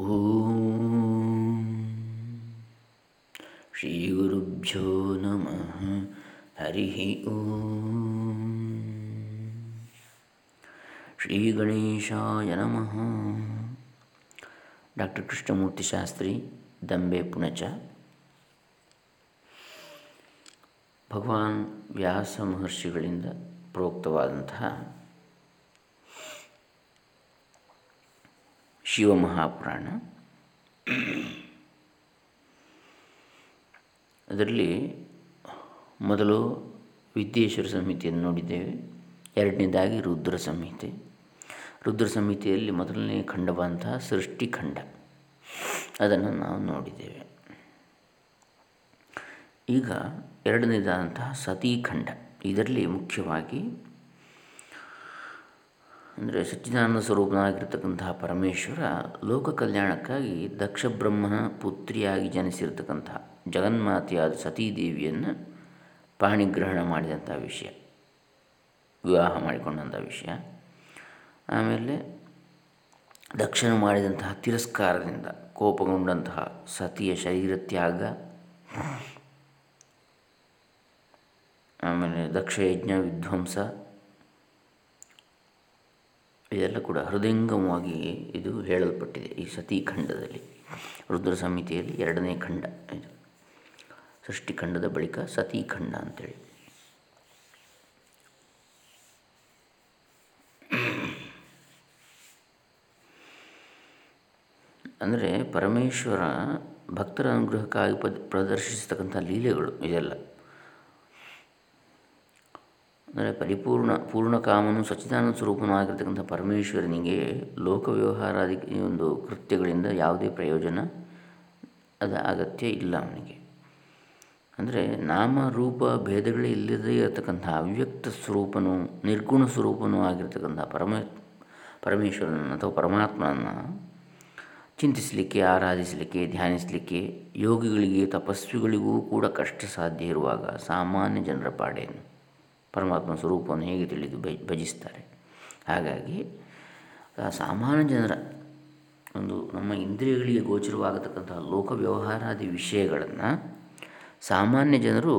ಓಂ ಶ್ರೀ ಗುರುಭ್ಯೋ ನಮಃ ಹರಿ ಓಂ ಶ್ರೀ ಗಣೇಶಾಯ ನಮಃ ಡಾಕ್ಟರ್ ಕೃಷ್ಣಮೂರ್ತಿ ಶಾಸ್ತ್ರಿ ದಂಬೆ ಪುಣಚ ಭಗವಾನ್ ವ್ಯಾಸ ಮಹರ್ಷಿಗಳಿಂದ ಪ್ರೋಕ್ತವಾದಂತಹ ಶಿವಮಹಾಪುರಾಣ. ಅದರಲ್ಲಿ ಮೊದಲು ವಿದ್ಯೇಶ್ವರ ಸಂಹಿತೆಯನ್ನು ನೋಡಿದ್ದೇವೆ. ಎರಡನೇದಾಗಿ ರುದ್ರ ಸಂಹಿತೆ. ರುದ್ರ ಸಂಹಿತೆಯಲ್ಲಿ ಮೊದಲನೇ ಖಂಡವಾದಂತಹ ಸೃಷ್ಟಿಖಂಡ ಅದನ್ನು ನಾವು ನೋಡಿದ್ದೇವೆ. ಈಗ ಎರಡನೇದಾದಂತಹ ಸತೀಖಂಡ. ಇದರಲ್ಲಿ ಮುಖ್ಯವಾಗಿ ಅಂದರೆ ಸಚ್ಚಿದಾನಂದ ಸ್ವರೂಪನಾಗಿರ್ತಕ್ಕಂತಹ ಪರಮೇಶ್ವರ ಲೋಕ ಕಲ್ಯಾಣಕ್ಕಾಗಿ ದಕ್ಷ ಬ್ರಹ್ಮನ ಪುತ್ರಿಯಾಗಿ ಜನಿಸಿರ್ತಕ್ಕಂತಹ ಜಗನ್ಮಾತೆಯಾದ ಸತೀದೇವಿಯನ್ನು ಪಾಣಿಗ್ರಹಣ ಮಾಡಿದಂಥ ವಿಷಯ, ವಿವಾಹ ಮಾಡಿಕೊಂಡಂಥ ವಿಷಯ. ಆಮೇಲೆ ದಕ್ಷನು ಮಾಡಿದಂತಹ ತಿರಸ್ಕಾರದಿಂದ ಕೋಪಗೊಂಡಂತಹ ಸತಿಯ ಶರೀರ ತ್ಯಾಗ. ಆಮೇಲೆ ದಕ್ಷಯಜ್ಞ, ವಿಧ್ವಂಸ ಇದೆಲ್ಲ ಕೂಡ ಹೃದಯಂಗಮವಾಗಿ ಇದು ಹೇಳಲ್ಪಟ್ಟಿದೆ ಈ ಸತಿ ಖಂಡದಲ್ಲಿ. ರುದ್ರ ಸಂಹಿತೆಯಲ್ಲಿ ಎರಡನೇ ಖಂಡ ಇದು. ಸೃಷ್ಟಿಖಂಡದ ಬಳಿಕ ಸತೀಖಂಡ ಅಂತೇಳಿ. ಅಂದರೆ ಪರಮೇಶ್ವರ ಭಕ್ತರ ಅನುಗ್ರಹಕ್ಕಾಗಿ ಪ್ರದರ್ಶಿಸತಕ್ಕಂಥ ಲೀಲೆಗಳು ಇದೆಲ್ಲ. ಅಂದರೆ ಪರಿಪೂರ್ಣ, ಪೂರ್ಣ ಕಾಮನು ಸಚ್ಚಿದಾನಂದ ಸ್ವರೂಪನೂ ಆಗಿರ್ತಕ್ಕಂಥ ಪರಮೇಶ್ವರನಿಗೆ ಲೋಕ ವ್ಯವಹಾರಾದಿ ಒಂದು ಕೃತ್ಯಗಳಿಂದ ಯಾವುದೇ ಪ್ರಯೋಜನ ಅದು ಅಗತ್ಯ ಇಲ್ಲ ಅವನಿಗೆ. ಅಂದರೆ ನಾಮ, ರೂಪ, ಭೇದಗಳೇ ಇಲ್ಲದೇ ಇರತಕ್ಕಂಥ ಅವ್ಯಕ್ತ ಸ್ವರೂಪನು, ನಿರ್ಗುಣ ಸ್ವರೂಪನೂ ಆಗಿರ್ತಕ್ಕಂಥ ಪರಮ, ಪರಮೇಶ್ವರನನ್ನು ಅಥವಾ ಪರಮಾತ್ಮನನ್ನು ಚಿಂತಿಸಲಿಕ್ಕೆ, ಆರಾಧಿಸಲಿಕ್ಕೆ, ಧ್ಯಾನಿಸಲಿಕ್ಕೆ ಯೋಗಿಗಳಿಗೆ, ತಪಸ್ವಿಗಳಿಗೂ ಕೂಡ ಕಷ್ಟ ಸಾಧ್ಯ ಇರುವಾಗ ಸಾಮಾನ್ಯ ಜನರ ಪಾಡೇನು? ಪರಮಾತ್ಮ ಸ್ವರೂಪವನ್ನು ಹೇಗೆ ತಿಳಿದು ಭಜಿಸ್ತಾರೆ. ಹಾಗಾಗಿ ಸಾಮಾನ್ಯ ಜನರ ಒಂದು ನಮ್ಮ ಇಂದ್ರಿಯಗಳಿಗೆ ಗೋಚರವಾಗತಕ್ಕಂತಹ ಲೋಕ ವ್ಯವಹಾರಾದಿ ವಿಷಯಗಳನ್ನು ಸಾಮಾನ್ಯ ಜನರು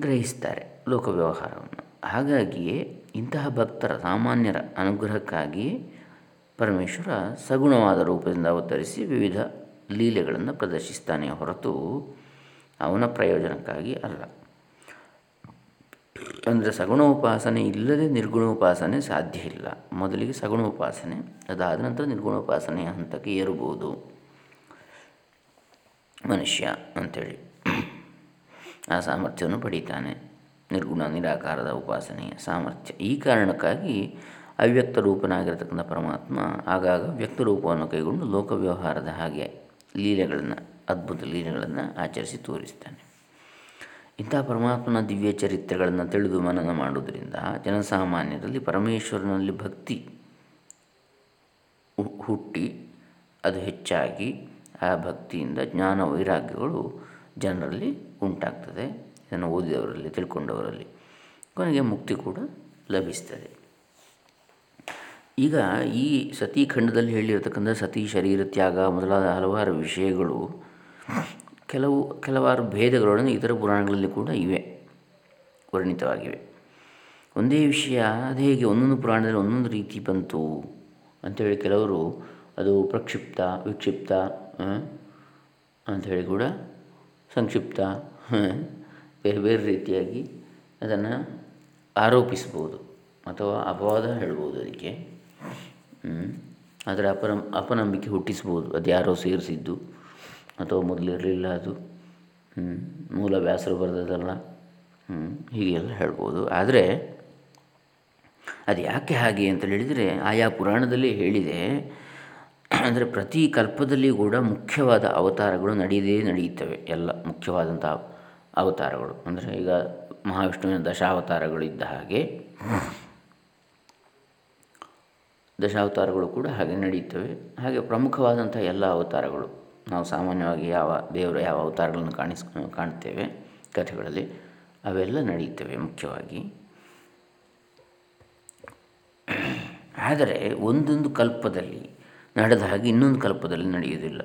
ಗ್ರಹಿಸ್ತಾರೆ ಲೋಕ ವ್ಯವಹಾರವನ್ನು ಹಾಗಾಗಿಯೇ ಇಂತಹ ಭಕ್ತರ, ಸಾಮಾನ್ಯರ ಅನುಗ್ರಹಕ್ಕಾಗಿ ಪರಮೇಶ್ವರ ಸಗುಣವಾದ ರೂಪದಿಂದ ಅವತರಿಸಿ ವಿವಿಧ ಲೀಲೆಗಳನ್ನು ಪ್ರದರ್ಶಿಸ್ತಾನೆ ಹೊರತು ಅವನ ಪ್ರಯೋಜನಕ್ಕಾಗಿ ಅಲ್ಲ. ಅಂದರೆ ಸಗುಣ ಉಪಾಸನೆ ಇಲ್ಲದೆ ನಿರ್ಗುಣೋಪಾಸನೆ ಸಾಧ್ಯ ಇಲ್ಲ. ಮೊದಲಿಗೆ ಸಗುಣ ಉಪಾಸನೆ ಅದಾದ ನಂತರ ನಿರ್ಗುಣೋಪಾಸನೆಯ ಹಂತಕ್ಕೆ ಏರಬಹುದು ಮನುಷ್ಯ ಅಂಥೇಳಿ ಆ ಸಾಮರ್ಥ್ಯವನ್ನು ಪಡೀತಾನೆ. ನಿರ್ಗುಣ, ನಿರಾಕಾರದ ಉಪಾಸನೆಯ ಸಾಮರ್ಥ್ಯ. ಈ ಕಾರಣಕ್ಕಾಗಿ ಅವ್ಯಕ್ತ ರೂಪನಾಗಿರ್ತಕ್ಕಂಥ ಪರಮಾತ್ಮ ಆಗಾಗ ವ್ಯಕ್ತ ರೂಪವನ್ನು ಕೈಗೊಂಡು ಲೋಕ ವ್ಯವಹಾರದ ಹಾಗೆ ಲೀಲೆಗಳನ್ನು, ಅದ್ಭುತ ಲೀಲೆಗಳನ್ನು ಆಚರಿಸಿ ತೋರಿಸ್ತಾನೆ. ಇಂಥ ಪರಮಾತ್ಮನ ದಿವ್ಯ ಚರಿತ್ರೆಗಳನ್ನು ತಿಳಿದು ಮನನ ಮಾಡುವುದರಿಂದ ಜನಸಾಮಾನ್ಯರಲ್ಲಿ ಪರಮೇಶ್ವರನಲ್ಲಿ ಭಕ್ತಿ ಹುಟ್ಟಿ ಅದು ಹೆಚ್ಚಾಗಿ ಆ ಭಕ್ತಿಯಿಂದ ಜ್ಞಾನ ವೈರಾಗ್ಯಗಳು ಜನರಲ್ಲಿ ಉಂಟಾಗ್ತದೆ. ಇದನ್ನು ಓದಿದವರಲ್ಲಿ, ತಿಳ್ಕೊಂಡವರಲ್ಲಿ ಕೊನೆಗೆ ಮುಕ್ತಿ ಕೂಡ ಲಭಿಸ್ತದೆ. ಈಗ ಈ ಸತೀಖಂಡದಲ್ಲಿ ಹೇಳಿರತಕ್ಕಂಥ ಸತಿ ಶರೀರ ತ್ಯಾಗ ಮೊದಲಾದ ಹಲವಾರು ವಿಷಯಗಳು ಕೆಲವು, ಕೆಲವಾರು ಭೇದಗಳೊಡನೆ ಇತರ ಪುರಾಣಗಳಲ್ಲಿ ಕೂಡ ಇವೆ, ವರ್ಣಿತವಾಗಿವೆ. ಒಂದೇ ವಿಷಯ, ಅದು ಹೇಗೆ ಒಂದೊಂದು ಪುರಾಣದಲ್ಲಿ ಒಂದೊಂದು ರೀತಿ ಬಂತು ಅಂಥೇಳಿ ಕೆಲವರು ಅದು ಪ್ರಕ್ಷಿಪ್ತ, ವಿಕ್ಷಿಪ್ತ ಅಂಥೇಳಿ ಕೂಡ ಸಂಕ್ಷಿಪ್ತ ಬೇರೆ ಬೇರೆ ರೀತಿಯಾಗಿ ಅದನ್ನು ಆರೋಪಿಸ್ಬೋದು ಅಥವಾ ಅಪವಾದ ಹೇಳ್ಬೋದು ಅದಕ್ಕೆ. ಅದರ ಅಪನಂ, ಅಪನಂಬಿಕೆ ಹುಟ್ಟಿಸ್ಬೋದು, ಅದು ಯಾರೋ ಸೇರಿಸಿದ್ದು. ಅಥವಾ ಮೊದಲಿರಲಿಲ್ಲ ಅದು. ಮೂಲ ವ್ಯಾಸರು ಬರೆದದಲ್ಲ. ಹೀಗೆಲ್ಲ ಹೇಳ್ಬೋದು. ಆದರೆ ಅದು ಯಾಕೆ ಹಾಗೆ ಅಂತ ಹೇಳಿದರೆ ಆಯಾ ಪುರಾಣದಲ್ಲಿ ಹೇಳಿದೆ, ಅಂದರೆ ಪ್ರತಿ ಕಲ್ಪದಲ್ಲಿ ಕೂಡ ಮುಖ್ಯವಾದ ಅವತಾರಗಳು ನಡೆಯದೇ ನಡೆಯುತ್ತವೆ, ಎಲ್ಲ ಮುಖ್ಯವಾದಂಥ ಅವತಾರಗಳು. ಅಂದರೆ ಈಗ ಮಹಾವಿಷ್ಣುವಿನ ದಶಾವತಾರಗಳು ಇದ್ದ ಹಾಗೆ, ದಶಾವತಾರಗಳು ಕೂಡ ಹಾಗೆ ನಡೆಯುತ್ತವೆ. ಹಾಗೆ ಪ್ರಮುಖವಾದಂಥ ಎಲ್ಲ ಅವತಾರಗಳು. ನಾವು ಸಾಮಾನ್ಯವಾಗಿ ಯಾವ ದೇವರ ಯಾವ ಅವತಾರಗಳನ್ನು ಕಾಣಿಸ್, ಕಾಣ್ತೇವೆ ಕಥೆಗಳಲ್ಲಿ, ಅವೆಲ್ಲ ನಡೆಯುತ್ತವೆ ಮುಖ್ಯವಾಗಿ. ಆದರೆ ಒಂದೊಂದು ಕಲ್ಪದಲ್ಲಿ ನಡೆದ ಹಾಗೆ ಇನ್ನೊಂದು ಕಲ್ಪದಲ್ಲಿ ನಡೆಯುವುದಿಲ್ಲ.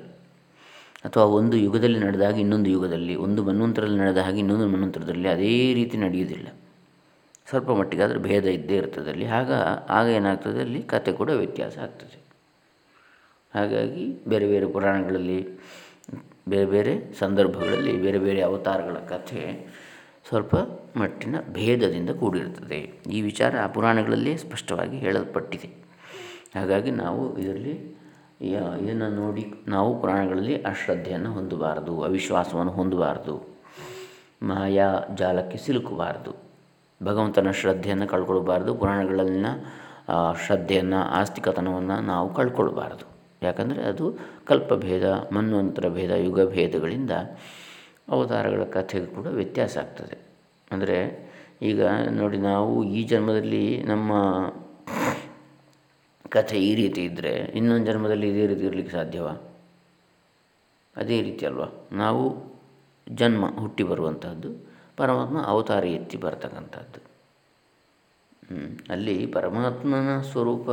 ಅಥವಾ ಒಂದು ಯುಗದಲ್ಲಿ ನಡೆದಾಗ ಇನ್ನೊಂದು ಯುಗದಲ್ಲಿ, ಒಂದು ಮನ್ವಂತರದಲ್ಲಿ ನಡೆದ ಹಾಗೆ ಇನ್ನೊಂದು ಮನ್ವಂತರದಲ್ಲಿ ಅದೇ ರೀತಿ ನಡೆಯುವುದಿಲ್ಲ. ಸ್ವಲ್ಪ ಮಟ್ಟಿಗೆ ಆದರೆ ಭೇದ ಇದ್ದೇ ಇರ್ತದೆ ಅಲ್ಲಿ. ಆಗ ಆಗ ಏನಾಗ್ತದೆ ಅಲ್ಲಿ ಕತೆ ಕೂಡ ವ್ಯತ್ಯಾಸ ಆಗ್ತದೆ. ಹಾಗಾಗಿ ಬೇರೆ ಬೇರೆ ಪುರಾಣಗಳಲ್ಲಿ, ಬೇರೆ ಬೇರೆ ಸಂದರ್ಭಗಳಲ್ಲಿ, ಬೇರೆ ಬೇರೆ ಅವತಾರಗಳ ಕಥೆ ಸ್ವಲ್ಪ ಮಟ್ಟಿನ ಭೇದದಿಂದ ಕೂಡಿರುತ್ತದೆ. ಈ ವಿಚಾರ ಆ ಪುರಾಣಗಳಲ್ಲೇ ಸ್ಪಷ್ಟವಾಗಿ ಹೇಳಲ್ಪಟ್ಟಿದೆ. ಹಾಗಾಗಿ ನಾವು ಇದರಲ್ಲಿ ಇದನ್ನು ನೋಡಿ ನಾವು ಪುರಾಣಗಳಲ್ಲಿ ಅಶ್ರದ್ಧೆಯನ್ನು ಹೊಂದಬಾರದು, ಅವಿಶ್ವಾಸವನ್ನು ಹೊಂದಬಾರದು, ಮಾಯಾ ಜಾಲಕ್ಕೆ ಸಿಲುಕಬಾರದು, ಭಗವಂತನ ಶ್ರದ್ಧೆಯನ್ನು ಕಳ್ಕೊಳ್ಬಾರ್ದು, ಪುರಾಣಗಳಲ್ಲಿನ ಶ್ರದ್ಧೆಯನ್ನು, ಆಸ್ತಿಕತನವನ್ನು ನಾವು ಕಳ್ಕೊಳ್ಬಾರ್ದು. ಯಾಕಂದರೆ ಅದು ಕಲ್ಪಭೇದ, ಮನ್ವಂತರ ಭೇದ ಯುಗ ಭೇದಗಳಿಂದ ಅವತಾರಗಳ ಕಥೆಗೆ ಕೂಡ ವ್ಯತ್ಯಾಸ ಆಗ್ತದೆ. ಅಂದರೆ ಈಗ ನೋಡಿ ನಾವು ಈ ಜನ್ಮದಲ್ಲಿ ನಮ್ಮ ಕಥೆ ಈ ರೀತಿ ಇದ್ದರೆ ಇನ್ನೊಂದು ಜನ್ಮದಲ್ಲಿ ಇದೇ ರೀತಿ ಇರಲಿಕ್ಕೆ ಸಾಧ್ಯವ? ಅದೇ ರೀತಿ ಅಲ್ವಾ? ನಾವು ಜನ್ಮ ಹುಟ್ಟಿ ಬರುವಂಥದ್ದು ಪರಮಾತ್ಮ ಅವತಾರ ಎತ್ತಿ ಬರ್ತಕ್ಕಂಥದ್ದು ಅಲ್ಲಿ ಪರಮಾತ್ಮನ ಸ್ವರೂಪ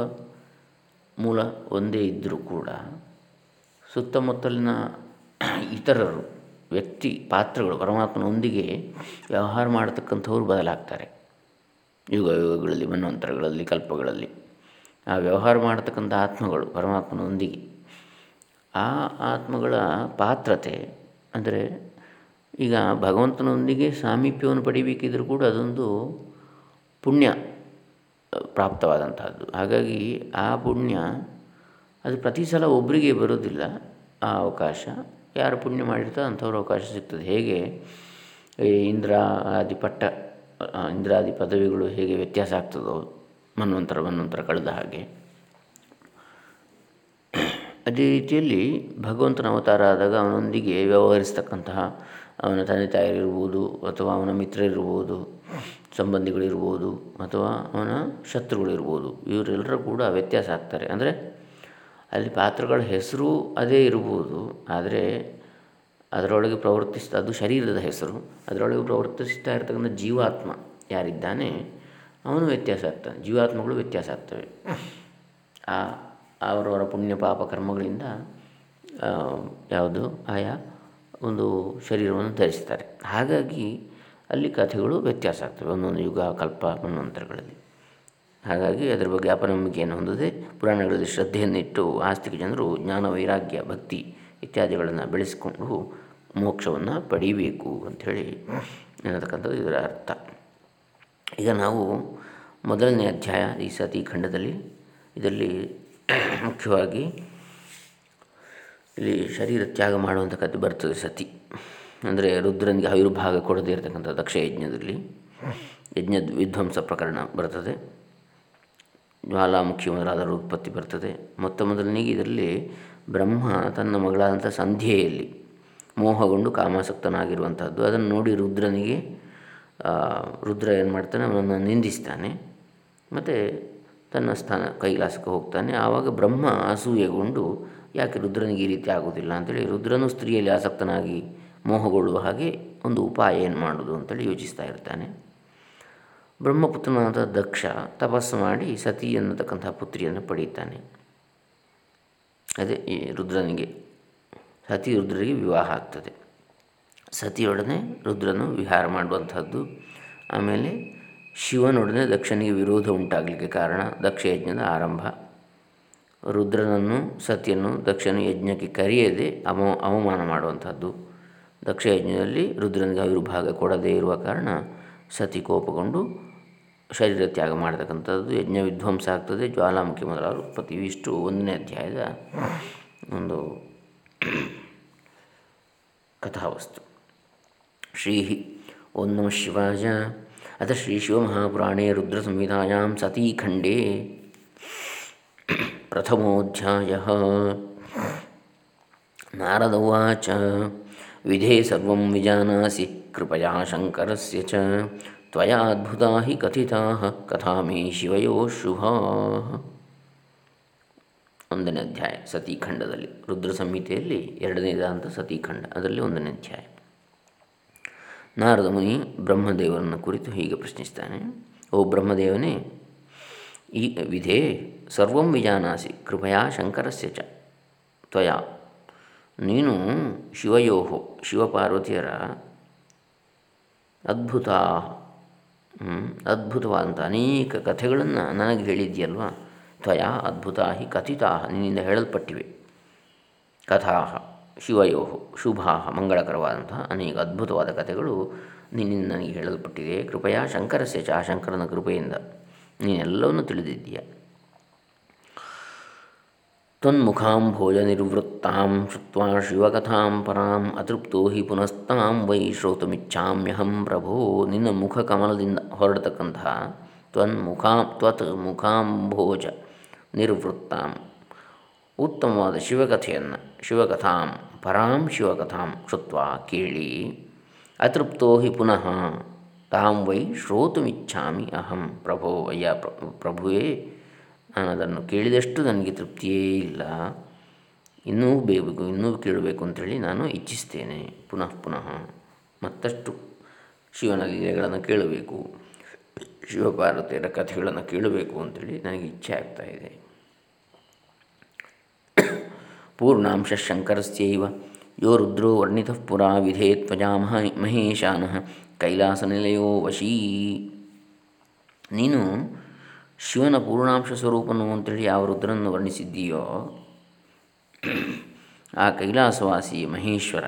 ಮೂಲ ಒಂದೇ ಇದ್ದರೂ ಕೂಡ ಸುತ್ತಮುತ್ತಲಿನ ಇತರರು, ವ್ಯಕ್ತಿ ಪಾತ್ರಗಳು, ಪರಮಾತ್ಮನೊಂದಿಗೆ ವ್ಯವಹಾರ ಮಾಡತಕ್ಕಂಥವ್ರು ಬದಲಾಗ್ತಾರೆ. ಯುಗ ಯುಗಗಳಲ್ಲಿ ಮನ್ವಂತರಗಳಲ್ಲಿ, ಕಲ್ಪಗಳಲ್ಲಿ. ಆ ವ್ಯವಹಾರ ಮಾಡತಕ್ಕಂಥ ಆತ್ಮಗಳು ಪರಮಾತ್ಮನೊಂದಿಗೆ. ಆ ಆತ್ಮಗಳ ಪಾತ್ರತೆ ಅಂದರೆ ಈಗ ಭಗವಂತನೊಂದಿಗೆ ಸಾಮೀಪ್ಯವನ್ನು ಪಡಿಬೇಕಿದ್ರೂ ಕೂಡ ಅದೊಂದು ಪುಣ್ಯ. ಪ್ರಾಪ್ತವಾದಂಥದ್ದು. ಹಾಗಾಗಿ ಆ ಪುಣ್ಯ, ಅದು ಪ್ರತಿ ಸಲ ಒಬ್ಬರಿಗೆ ಬರೋದಿಲ್ಲ ಆ ಅವಕಾಶ, ಯಾರು ಪುಣ್ಯ ಮಾಡಿರ್ತಾರೆ ಅಂಥವ್ರ ಅವಕಾಶ ಸಿಗ್ತದೆ. ಹೇಗೆ? ಇಂದ್ರ ಆದಿ ಪಟ್ಟ ಇಂದ್ರಾದಿ ಪದವಿಗಳು ಹೇಗೆ ವ್ಯತ್ಯಾಸ ಆಗ್ತದೋ, ಮನ್ವಂತರ ಮನ್ವಂತರ ಕಳೆದ ಹಾಗೆ. ಅದೇ ರೀತಿಯಲ್ಲಿ ಭಗವಂತನ ಅವತಾರ ಆದಾಗ ಅವನೊಂದಿಗೆ ವ್ಯವಹರಿಸ್ತಕ್ಕಂತಹ ಅವನ ತಂದೆ ತಾಯಿರಿರ್ಬೋದು ಅಥವಾ ಅವನ ಮಿತ್ರರಿರ್ಬೋದು. ಸಂಬಂಧಿಗಳಿರ್ಬೋದು ಅಥವಾ ಅವನ ಶತ್ರುಗಳಿರ್ಬೋದು, ಇವರೆಲ್ಲರೂ ಕೂಡ ವ್ಯತ್ಯಾಸ ಆಗ್ತಾರೆ. ಅಂದರೆ ಅಲ್ಲಿ ಪಾತ್ರಗಳ ಹೆಸರು ಅದೇ ಇರ್ಬೋದು, ಆದರೆ ಅದರೊಳಗೆ ಪ್ರವರ್ತಿಸ್ತಾ, ಅದು ಶರೀರದ ಹೆಸರು, ಅದರೊಳಗೆ ಪ್ರವರ್ತಿಸ್ತಾ ಇರ್ತಕ್ಕಂಥ ಜೀವಾತ್ಮ ಯಾರಿದ್ದಾನೆ, ಅವನು ವ್ಯತ್ಯಾಸ ಆಗ್ತಾನೆ, ಜೀವಾತ್ಮಗಳು ವ್ಯತ್ಯಾಸ ಆಗ್ತವೆ. ಆ, ಅವರವರ ಪುಣ್ಯ ಪಾಪ ಕರ್ಮಗಳಿಂದ ಯಾವುದು, ಆಯಾ ಒಂದು ಶರೀರವನ್ನು ಧರಿಸ್ತಾರೆ. ಹಾಗಾಗಿ ಅಲ್ಲಿ ಕಥೆಗಳು ವ್ಯತ್ಯಾಸ ಆಗ್ತವೆ. ಒಂದೊಂದು ಯುಗ, ಕಲ್ಪ ಮನ್ವಂತರಗಳಲ್ಲಿ ಹಾಗಾಗಿ ಅದರ ಬಗ್ಗೆ ಅಪನಂಬಿಕೆಯನ್ನು ಹೊಂದದೆ ಪುರಾಣಗಳಲ್ಲಿ ಶ್ರದ್ಧೆಯನ್ನಿಟ್ಟು ಆಸ್ತಿಕ ಜನರು ಜ್ಞಾನ, ವೈರಾಗ್ಯ, ಭಕ್ತಿ ಇತ್ಯಾದಿಗಳನ್ನು ಬೆಳೆಸಿಕೊಂಡು ಮೋಕ್ಷವನ್ನು ಪಡೀಬೇಕು ಅಂಥೇಳಿ ಅನ್ನತಕ್ಕಂಥದ್ದು ಇದರ ಅರ್ಥ. ಈಗ ನಾವು ಮೊದಲನೇ ಅಧ್ಯಾಯ ಈ ಸತಿ ಖಂಡದಲ್ಲಿ ಇದರಲ್ಲಿ ಮುಖ್ಯವಾಗಿ ಇಲ್ಲಿ ಶರೀರ ತ್ಯಾಗ ಮಾಡುವಂಥ ಕಥೆ ಬರ್ತದೆ ಸತಿ. ಅಂದರೆ ರುದ್ರನಿಗೆ ಆವಿರ್ಭಾಗ ಕೊಡದೇ ಇರತಕ್ಕಂಥ ದಕ್ಷ ಯಜ್ಞದಲ್ಲಿ. ಯಜ್ಞ ವಿಧ್ವಂಸ ಪ್ರಕರಣ ಬರ್ತದೆ. ಜ್ವಾಲಾಮುಖಿ ಮೊದಲಾದ ಉತ್ಪತ್ತಿ ಬರ್ತದೆ. ಮೊತ್ತ ಮೊದಲನಿಗೆ ಇದರಲ್ಲಿ ಬ್ರಹ್ಮ ತನ್ನ ಮಗಳಾದಂಥ ಸಂಧ್ಯೆಯಲ್ಲಿ ಮೋಹಗೊಂಡು ಕಾಮಾಸಕ್ತನಾಗಿರುವಂಥದ್ದು. ಅದನ್ನು ನೋಡಿ ರುದ್ರನಿಗೆ ರುದ್ರ ಏನು ಮಾಡ್ತಾನೆ, ಅವನನ್ನು ನಿಂದಿಸ್ತಾನೆ. ಮತ್ತು ತನ್ನ ಸ್ಥಾನ, ಕೈಲಾಸಕ್ಕೆ ಹೋಗ್ತಾನೆ. ಆವಾಗ ಬ್ರಹ್ಮ ಅಸೂಯೆಗೊಂಡು, ಯಾಕೆ ರುದ್ರನಿಗೆ ಈ ರೀತಿ ಆಗೋದಿಲ್ಲ ಅಂತೇಳಿ ರುದ್ರನು ಸ್ತ್ರೀಯಲ್ಲಿ ಆಸಕ್ತನಾಗಿ ಮೋಹಗೊಳ್ಳುವ ಹಾಗೆ ಒಂದು ಉಪಾಯ ಏನು ಮಾಡೋದು ಅಂತೇಳಿ ಯೋಚಿಸ್ತಾ ಇರ್ತಾನೆ. ಬ್ರಹ್ಮಪುತ್ರನಾದ ದಕ್ಷ ತಪಸ್ಸು ಮಾಡಿ ಸತಿ ಅನ್ನತಕ್ಕಂಥ ಪುತ್ರಿಯನ್ನು ಪಡೆಯುತ್ತಾನೆ. ಅದೇ ಈ ರುದ್ರನಿಗೆ, ಸತಿ ರುದ್ರರಿಗೆ ವಿವಾಹ ಆಗ್ತದೆ. ಸತಿಯೊಡನೆ ರುದ್ರನು ವಿಹಾರ ಮಾಡುವಂಥದ್ದು. ಆಮೇಲೆ ಶಿವನೊಡನೆ ದಕ್ಷನಿಗೆ ವಿರೋಧ ಉಂಟಾಗಲಿಕ್ಕೆ ಕಾರಣ ದಕ್ಷ ಯಜ್ಞದ ಆರಂಭ. ರುದ್ರನನ್ನು, ಸತಿಯನ್ನು ದಕ್ಷನು ಯಜ್ಞಕ್ಕೆ ಕರೆಯದೆ ಅವಮಾನ ಮಾಡುವಂಥದ್ದು. ದಕ್ಷ ಯಜ್ಞದಲ್ಲಿ ರುದ್ರನಿಗೆ ಆವಿರ್ಭಾಗ ಕೊಡದೇ ಇರುವ ಕಾರಣ ಸತಿ ಕೋಪಗೊಂಡು ಶರೀರ ತ್ಯಾಗ ಮಾಡತಕ್ಕಂಥದ್ದು ಯಜ್ಞ ವಿಧ್ವಂಸ ಆಗ್ತದೆ. ಜ್ವಾಲಾಮುಖಿ ಮೊದಲಾದ ಉತ್ಪತ್ತಿ. ಇಷ್ಟು ಒಂದನೇ ಅಧ್ಯಾಯದ ಒಂದು ಕಥಾವಸ್ತು. ಶ್ರೀ ಓಂ ಶಿವಾಯ. ಅಥ ಶ್ರೀ ಶಿವಮಹಾಪುರಾಣೇ ರುದ್ರ ಸಂಹಿತಾಯಾಂ ಸತೀಖಂಡೇ ಪ್ರಥಮೋಧ್ಯಾಯ. ನಾರದ ಉವಾಚ ವಿಧೇ ಸರ್ವಂ ವಿಜಾನಾಸಿ ಕೃಪಯಾ ಶಂಕರಸ್ಯ ಚ ತ್ವಯಾ ಅದ್ಭುತಾ ಹಿ ಕಥಿತಾ ಕಥಾ ಮೇ ಶಿವಯೋ ಶುಭಾ ಒಂದನೇ ಅಧ್ಯಾಯ, ಸತೀಖಂಡದಲ್ಲಿ ರುದ್ರ ಸಂಹಿತೆಯಲ್ಲಿ ಎರಡನೇದಾಂತ ಸತೀಖಂಡ, ಅದರಲ್ಲಿ ಒಂದನೇ ಅಧ್ಯಾಯ. ನಾರದ ಮುನಿ ಬ್ರಹ್ಮದೇವರನ್ನು ಕುರಿತು ಹೀಗೆ ಪ್ರಶ್ನಿಸ್ತಾನೆ, ಓ ಬ್ರಹ್ಮದೇವನೇ, ಈ ವಿಧೇ ಸರ್ವಂ ವಿಜಾನಾಸಿ, ಕೃಪಯಾ ಶಂಕರಸ್ಯ ಚ, ತ್ವಯ ನೀನು ಶಿವಯೋಹು, ಶಿವಪಾರ್ವತಿಯರ ಅದ್ಭುತ ಅದ್ಭುತವಾದಂಥ ಅನೇಕ ಕಥೆಗಳನ್ನು ನನಗೆ ಹೇಳಿದ್ಯಲ್ವ ತ್ವಯ ಅದ್ಭುತ ಹಿ ಕಥಿತಾ ನಿನ್ನಿಂದ ಹೇಳಲ್ಪಟ್ಟಿವೆ. ಕಥಾ ಶಿವಯೋ ಶುಭಾ ಮಂಗಳಕರವಾದಂತಹ ಅನೇಕ ಅದ್ಭುತವಾದ ಕಥೆಗಳು ನಿನ್ನಿಂದ ನನಗೆ ಹೇಳಲ್ಪಟ್ಟಿದೆ ಕೃಪೆಯ ಶಂಕರಸ್ಯ ಚ ಶಂಕರನ ಕೃಪೆಯಿಂದ ನೀನೆಲ್ಲವನ್ನು ತಿಳಿದಿದ್ದೀಯ? ನಿರ್ವೃತ್ತಾಂ ಶುತ್ವಾ ಶಿವಕಥಾಂ ಪರಾಂ ಅತೃಪ್ತೋ ಹಿ ಪುನಸ್ತಾಂ ವೈ ಶ್ರೋತುಮಿಚ್ಛಾಮ್ಯಹಂ ಪ್ರಭೋ ನಿನ್ನ ಮುಖ ಕಮಲದಿಂದ ಹೊರಡತಕ್ಕಂತಹ ತ್ವನ್ಮುಖಾಂ ತ್ವತ್ ಮುಖಾಂ ಭೋಜ ನಿರ್ವೃತ್ತಾಂ ಉತ್ತಮವಾದ ಶಿವಕಥೆಯನ್ನು ಶಿವಕಥಾಂ ಪರಾಂ ಶಿವಕಥಾಂ ಶುತ್ವಾ ಕೇಳಿ ಅತೃಪ್ತೋ ಹಿ ಪುನಃ ತಾಂ ವೈ ಶ್ರೋತುಮಿಚ್ಛಾಮಿ ಅಹಂ ಪ್ರಭೋ ಅಯ್ಯ ಪ್ರಭುವೇ ನಾನು ಅದನ್ನು ಕೇಳಿದಷ್ಟು ನನಗೆ ತೃಪ್ತಿಯೇ ಇಲ್ಲ. ಇನ್ನೂ ಬೇಕು ಇನ್ನೂ ಕೇಳಬೇಕು ಅಂಥೇಳಿ ನಾನು ಇಚ್ಛಿಸ್ತೇನೆ. ಪುನಃ ಪುನಃ ಮತ್ತಷ್ಟು ಶಿವನ ಲೀಲೆಗಳನ್ನು ಕೇಳಬೇಕು. ಶಿವಪಾರ್ವತಿಯರ ಕಥೆಗಳನ್ನು ಕೇಳಬೇಕು ಅಂಥೇಳಿ ನನಗೆ ಇಚ್ಛೆ ಆಗ್ತಾ ಇದೆ. ಪೂರ್ಣಾಂಶ ಶಂಕರಸ್ಯೈವ, ಯೋ ರುದ್ರೋ ವರ್ಣಿತ ಪುರಾ ವಿಧೇ ತ್ವಜಾ ಮಹ ಮಹೇಶಾನಃ ಕೈಲಾಸನಿಲಯೋ ವಶೀ. ನೀನು ಶಿವನ ಪೂರ್ಣಾಂಶ ಸ್ವರೂಪನು ಅಂತೇಳಿ ಯಾವ ರುದ್ರನನ್ನು ವರ್ಣಿಸಿದ್ದೀಯೋ? ಆ ಕೈಲಾಸವಾಸಿ ಮಹೇಶ್ವರ.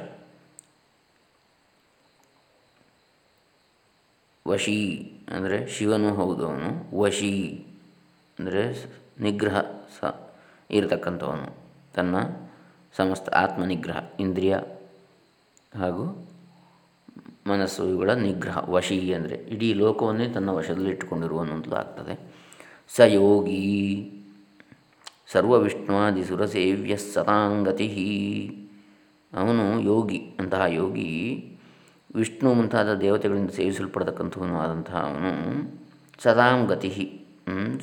ವಶಿ ಅಂದರೆ ಶಿವನು ಹೌದವನು. ಅವನು ವಶಿ ಅಂದರೆ ನಿಗ್ರಹ ಸ ಇರತಕ್ಕಂಥವನು. ತನ್ನ ಸಮಸ್ತ ಆತ್ಮನಿಗ್ರಹ, ಇಂದ್ರಿಯ ಹಾಗೂ ಮನಸ್ಸು ನಿಗ್ರಹ. ವಶಿ ಅಂದರೆ ಇಡೀ ಲೋಕವನ್ನೇ ತನ್ನ ವಶದಲ್ಲಿ ಇಟ್ಟುಕೊಂಡಿರುವನು ಆಗ್ತದೆ ಸ ಯೋಗಿ ಸರ್ವವಿಷ್ಣುವಾದಿ ಸುರಸೇವ್ಯ ಸತಾಂಗತಿ ಅವನು ಯೋಗಿ, ಅಂತಹ ಯೋಗಿ, ವಿಷ್ಣು ಮುಂತಾದ ದೇವತೆಗಳಿಂದ ಸೇವಿಸಲ್ಪಡತಕ್ಕಂಥವನು ಆದಂತಹ ಅವನು ಸದಾಂಗತಿ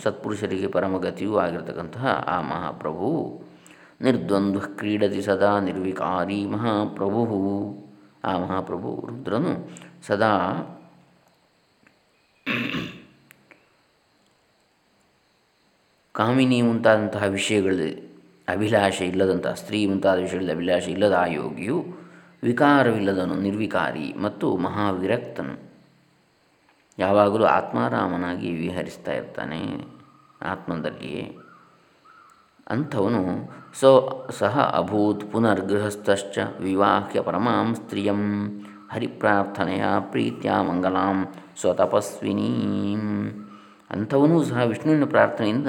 ಸತ್ಪುರುಷರಿಗೆ ಪರಮಗತಿಯೂ ಆಗಿರತಕ್ಕಂತಹ ಆ ಮಹಾಪ್ರಭು. ನಿರ್ದ್ವಂದ್ವ ಕ್ರೀಡತಿ ಸದಾ ನಿರ್ವಿಕಾರಿ ಮಹಾಪ್ರಭು. ಆ ಮಹಾಪ್ರಭು ರುದ್ರನು ಸದಾ ಕಾಮಿನಿ ಮುಂತಾದಂತಹ ವಿಷಯಗಳಲ್ಲಿ ಅಭಿಲಾಷೆ ಇಲ್ಲದಂತಹ, ಸ್ತ್ರೀ ಮುಂತಾದ ವಿಷಯಗಳಲ್ಲಿ ಅಭಿಲಾಷೆ ಇಲ್ಲದ ಆ ಯೋಗಿಯು ವಿಕಾರವಿಲ್ಲದನು ನಿರ್ವಿಕಾರಿ ಮತ್ತು ಮಹಾವಿರಕ್ತನು. ಯಾವಾಗಲೂ ಆತ್ಮಾರಾಮನಾಗಿ ವಿಹರಿಸ್ತಾ ಇರ್ತಾನೆ ಆತ್ಮದಲ್ಲಿಯೇ. ಅಂಥವನು ಸೊ ಸಹ ಅಭೂತ್ ಪುನರ್ಗೃಹಸ್ಥಶ್ಚ ವಿವಾಹ್ಯ ಪರಮಾಂ ಸ್ತ್ರೀಯಂ ಹರಿಪ್ರಾರ್ಥನೆಯ ಪ್ರೀತ್ಯ ಮಂಗಲಾಂ ಸ್ವತಪಸ್ವಿನೀ. ಅಂಥವನೂ ಸಹ ವಿಷ್ಣುವಿನ ಪ್ರಾರ್ಥನೆಯಿಂದ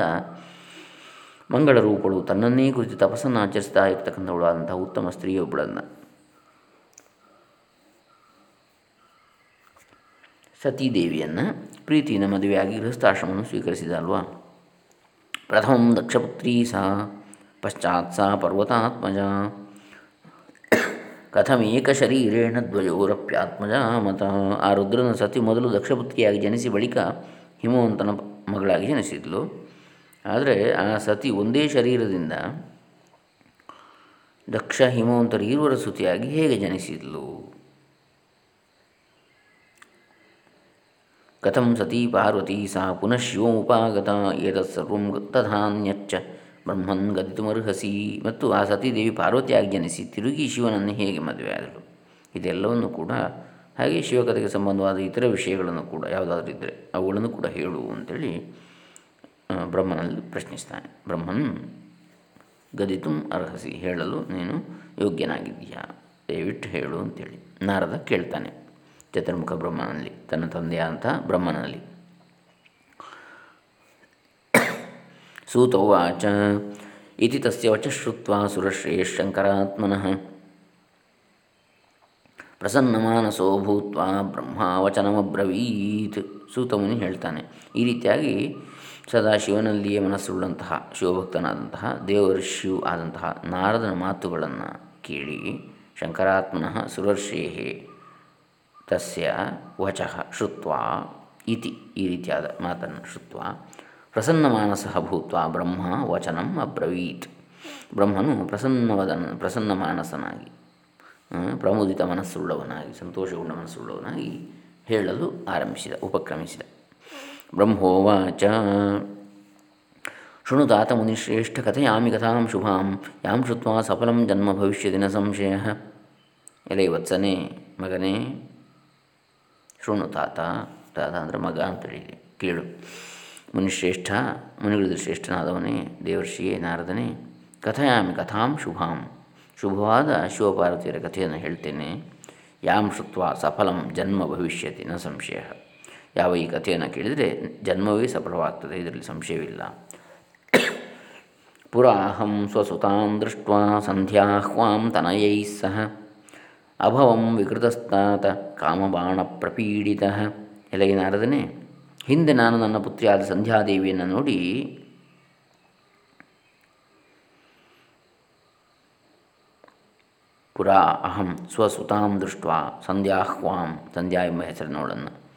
ಮಂಗಳ ರೂಪಳು ತನ್ನನ್ನೇ ಕುರಿತು ತಪಸ್ಸನ್ನು ಆಚರಿಸ್ತಾ ಇರ್ತಕ್ಕಂಥವಳು ಆದಂತಹ ಉತ್ತಮ ಸ್ತ್ರೀಯೊಬ್ಬಳನ್ನು. ಸತೀದೇವಿಯನ್ನು ಪ್ರೀತಿಯಿಂದ ಮದುವೆಯಾಗಿ ಗೃಹಸ್ಥಾಶ್ರಮವನ್ನು ಸ್ವೀಕರಿಸಿದ ಅಲ್ವಾ ಪ್ರಥಮ ದಕ್ಷಪುತ್ರೀ ಸಹ, ಪಶ್ಚಾತ್ ಸಾ ಪರ್ವತಾತ್ಮಜ, ಕಥಮೇಕ ಶರೀರೇಣ ದ್ವಯೋರಪ್ಯಾತ್ಮಜ ಮತ. ಆ ರುದ್ರನ ಸತಿ ಮೊದಲು ದಕ್ಷಪುತ್ರಿಯಾಗಿ ಜನಿಸಿ ಬಳಿಕ ಹಿಮವಂತನ ಮಗಳಾಗಿ ಜನಿಸಿದ್ಲು. ಆದರೆ ಆ ಸತಿ ಒಂದೇ ಶರೀರದಿಂದ ದಕ್ಷ ಹಿಮವಂತರು ಇರುವರ ಸುತಿಯಾಗಿ ಹೇಗೆ ಜನಿಸಿದ್ಲು? ಕಥಂ ಸತಿ ಪಾರ್ವತಿ ಸಾ ಪುನಃ ಶಿವೋಪಾಗತ ಏತತ್ಸರ್ವ ತಥಾನ್ಯಚ್ಚ ಬ್ರಹ್ಮನ್ ಗದಿತುಮರ್ಹಸಿ ಮತ್ತು ಆ ಸತೀದೇವಿ ಪಾರ್ವತಿಯಾಗಿ ಜನಿಸಿ ತಿರುಗಿ ಶಿವನನ್ನು ಹೇಗೆ ಮದುವೆ ಮದುವೆಯಾದಳು ಇದೆಲ್ಲವನ್ನು ಕೂಡ, ಹಾಗೆ ಶಿವಕಥೆಗೆ ಸಂಬಂಧವಾದ ಇತರ ವಿಷಯಗಳನ್ನು ಕೂಡ, ಯಾವುದಾದ್ರೂ ಇದ್ದರೆ ಅವುಗಳನ್ನು ಕೂಡ ಹೇಳು ಅಂತೇಳಿ ಬ್ರಹ್ಮನಲ್ಲಿ ಪ್ರಶ್ನಿಸ್ತಾನೆ. ಬ್ರಹ್ಮನ್, ಗದಿತು ಅರ್ಹಸಿ, ಹೇಳಲು ನೀನು ಯೋಗ್ಯನಾಗಿದ್ದೀಯಾ? ದಯವಿಟ್ಟು ಹೇಳು ಅಂತೇಳಿ. ನಾರದ ಕೇಳ್ತಾನೆ. ಚತುರ್ಮುಖ ಬ್ರಹ್ಮನಲ್ಲಿ, ತನ್ನ ತಂದೆಯಾದಂಥ ಬ್ರಹ್ಮನಲ್ಲಿ. ಸೂತೋವಾಚ. ಇತಿ ತಸ್ಯ ವಚ ಶ್ರುತ್ವ ಸುರಶ್ರೇಷ್ಠಂಕರಾತ್ಮನಃ ಪ್ರಸನ್ನಮಾನಸೋ ಭೂತ್ವ ಬ್ರಹ್ಮಾವಚನಮಬ್ರವೀತ್. ಸೂತಮುನಿ ಹೇಳ್ತಾನೆ. ಈ ರೀತಿಯಾಗಿ ಸದಾ ಶಿವನಲ್ಲಿಯೇ ಮನಸ್ಸುಳ್ಳಂತಹ ಶಿವಭಕ್ತನಾದಂತಹ ದೇವರ್ಷಿಯು ಆದಂತಹ ನಾರದನ ಮಾತುಗಳನ್ನು ಕೇಳಿ ಶಂಕರಾತ್ಮನಃ ಸುರರ್ಷೇ ತಸ್ಯ ವಚಃ ಶ್ರುತ್ವಾ ಇತಿ ಈ ರೀತಿಯಾದ ಮಾತನ್ನು ಶ್ರುತ್ವ ಪ್ರಸನ್ನ ಮಾನಸ ಭೂತ್ವ ಬ್ರಹ್ಮ ವಚನಂ ಅಬ್ರವೀತ್. ಬ್ರಹ್ಮನು ಪ್ರಸನ್ನವದನ ಪ್ರಸನ್ನ ಮಾನಸನಾಗಿ ಪ್ರಮೋದಿತ ಮನಸ್ಸುಳ್ಳವನಾಗಿ, ಸಂತೋಷಗೊಂಡ ಮನಸ್ಸುಳ್ಳವನಾಗಿ ಹೇಳಲು ಆರಂಭಿಸಿದ, ಉಪಕ್ರಮಿಸಿದ. ಬ್ರಹ್ಮೋವಾಚ ಶೃಣುತಾತ ಮುನಿಶ್ರೇಷ್ಠ ಕಥೆಯಾಮಿ ಕಥಾಂ ಶುಭಾಂ ಯಾಂ ಶುತ್ವ ಸಫಲಂ ಜನ್ಮ ಭವಿಷ್ಯದಿನ ಸಂಶಯ ಎಲೆ ವತ್ಸನೆ ಮಗನೇ ಶೃಣು ತಾತ ತಾತ ಅಂದರೆ ಮಗ ಅಂತೇಳಿ ಕೇಳು. ಮುನಿಶ್ರೇಷ್ಠ, ಮುನಿಗಳಿದ ಶ್ರೇಷ್ಠನಾದವನೇ, ದೇವರ್ಷಿಯೇ, ನಾರದನೇ, ಕಥೆಯಾಮಿ ಕಥಾಂ ಶುಭಾಂ. ಶುಭವಾದ ಶಿವಪಾರ್ವತಿಯರ ಕಥೆಯನ್ನು ಹೇಳ್ತೇನೆ. ಯಾಂ ಶುತ್ವ ಸಫಲಂ ಜನ್ಮ ಭವಿಷ್ಯತಿ ನ ಸಂಶಯ. ಯಾವ ಈ ಕಥೆಯನ್ನು ಕೇಳಿದರೆ ಜನ್ಮವೇ ಸಫಲವಾಗ್ತದೆ, ಇದರಲ್ಲಿ ಸಂಶಯವಿಲ್ಲ. ಪುರಾಹಂ ಸ್ವಸುತಾಂ ದೃಷ್ಟ ಸಂಧ್ಯಾಹ್ವಾಂ ತನಯೈ ಸಹ. ಅಭವಂ ವಿಕೃತಸ್ತಾತ ಕಾಮಬಾಣ ಪ್ರಪೀಡಿತ ಎಲೈ ನಾರದನೆ ಹಿಂದೆ ನಾನು ನನ್ನ ಪುತ್ರಿಯಾದ ಸಂಧ್ಯಾದೇವಿಯನ್ನು ನೋಡಿ ಪುರಾ ಅಹಂ ಸ್ವಸುತಾಂ ದೃಷ್ಟ ಸಂಧ್ಯಾಹ್ವಾಂ, ಸಂಧ್ಯಾ ಎಂಬ ಹೆಸರಿನವಳನ್ನು.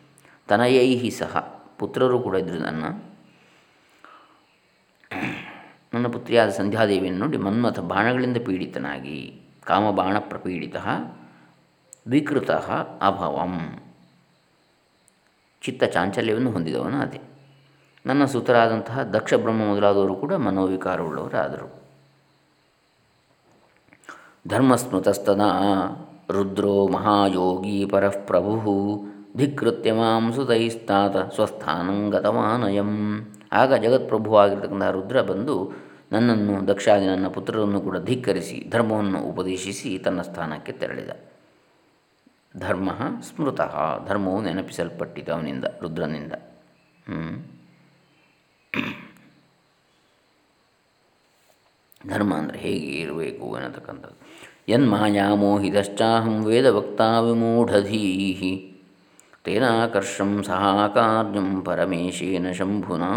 ತನಯೈ ಸಹ. ಪುತ್ರರು ಕೂಡ ಇದ್ದರು ನನ್ನ. ನನ್ನ ಪುತ್ರಿಯಾದ ಸಂಧ್ಯಾದೇವಿಯನ್ನು ನೋಡಿ ಮನ್ಮಥ ಬಾಣಗಳಿಂದ ಪೀಡಿತನಾಗಿ, ಕಾಮಬಾಣ ಪ್ರಪೀಡಿತ ವಿಕೃತ ಅಭವಂ. ಚಿತ್ತ ಚಾಂಚಲ್ಯವನ್ನು ಹೊಂದಿದವನು ಅದೇ. ನನ್ನ ಸುತರಾದಂತಹ ದಕ್ಷ ಬ್ರಹ್ಮ ಮೊದಲಾದವರು ಕೂಡ ಮನೋವಿಕಾರವುಳ್ಳವರಾದರು. ಧರ್ಮಸ್ಮೃತಸ್ತನ ರುದ್ರೋ ಮಹಾಯೋಗಿ ಪರಃಪ್ರಭು. ಧಿಕೃತ್ಯ ಮಾಂ ಸುತೈಸ್ತಾತ ಸ್ವಸ್ಥಾನಂಗತಮಾನಯಂ ಆಗ ಜಗತ್ಪ್ರಭುವಾಗಿರ್ತಕ್ಕಂಥ ರುದ್ರ ಬಂದು ನನ್ನನ್ನು ದಕ್ಷಾದಿ ನನ್ನ ಪುತ್ರರನ್ನು ಕೂಡ ಧಿಕ್ಕರಿಸಿ, ಧರ್ಮವನ್ನು ಉಪದೇಶಿಸಿ ತನ್ನ ಸ್ಥಾನಕ್ಕೆ ತೆರಳಿದ. ಧರ್ಮ ಸ್ಮೃತಃ, ಧರ್ಮವು ನೆನಪಿಸಲ್ಪಟ್ಟಿತು ಅವನಿಂದ, ರುದ್ರನಿಂದ. ಧರ್ಮ ಅಂದರೆ ಹೇಗೆ ಇರಬೇಕು ಅನ್ನತಕ್ಕಂಥದ್ದು ಯನ್ಮಾಯಾಮೋಹಿತಶ್ಚಾಹಂ ವೇದವಕ್ತಾ ವಿಮೂಢಧೀಹಿ ತೇನಾಕರ್ಷಂ ಸಹಾಕಾರ್ಯಂ ಪರಮೇಶೇನ ಶಂಭುನಾ.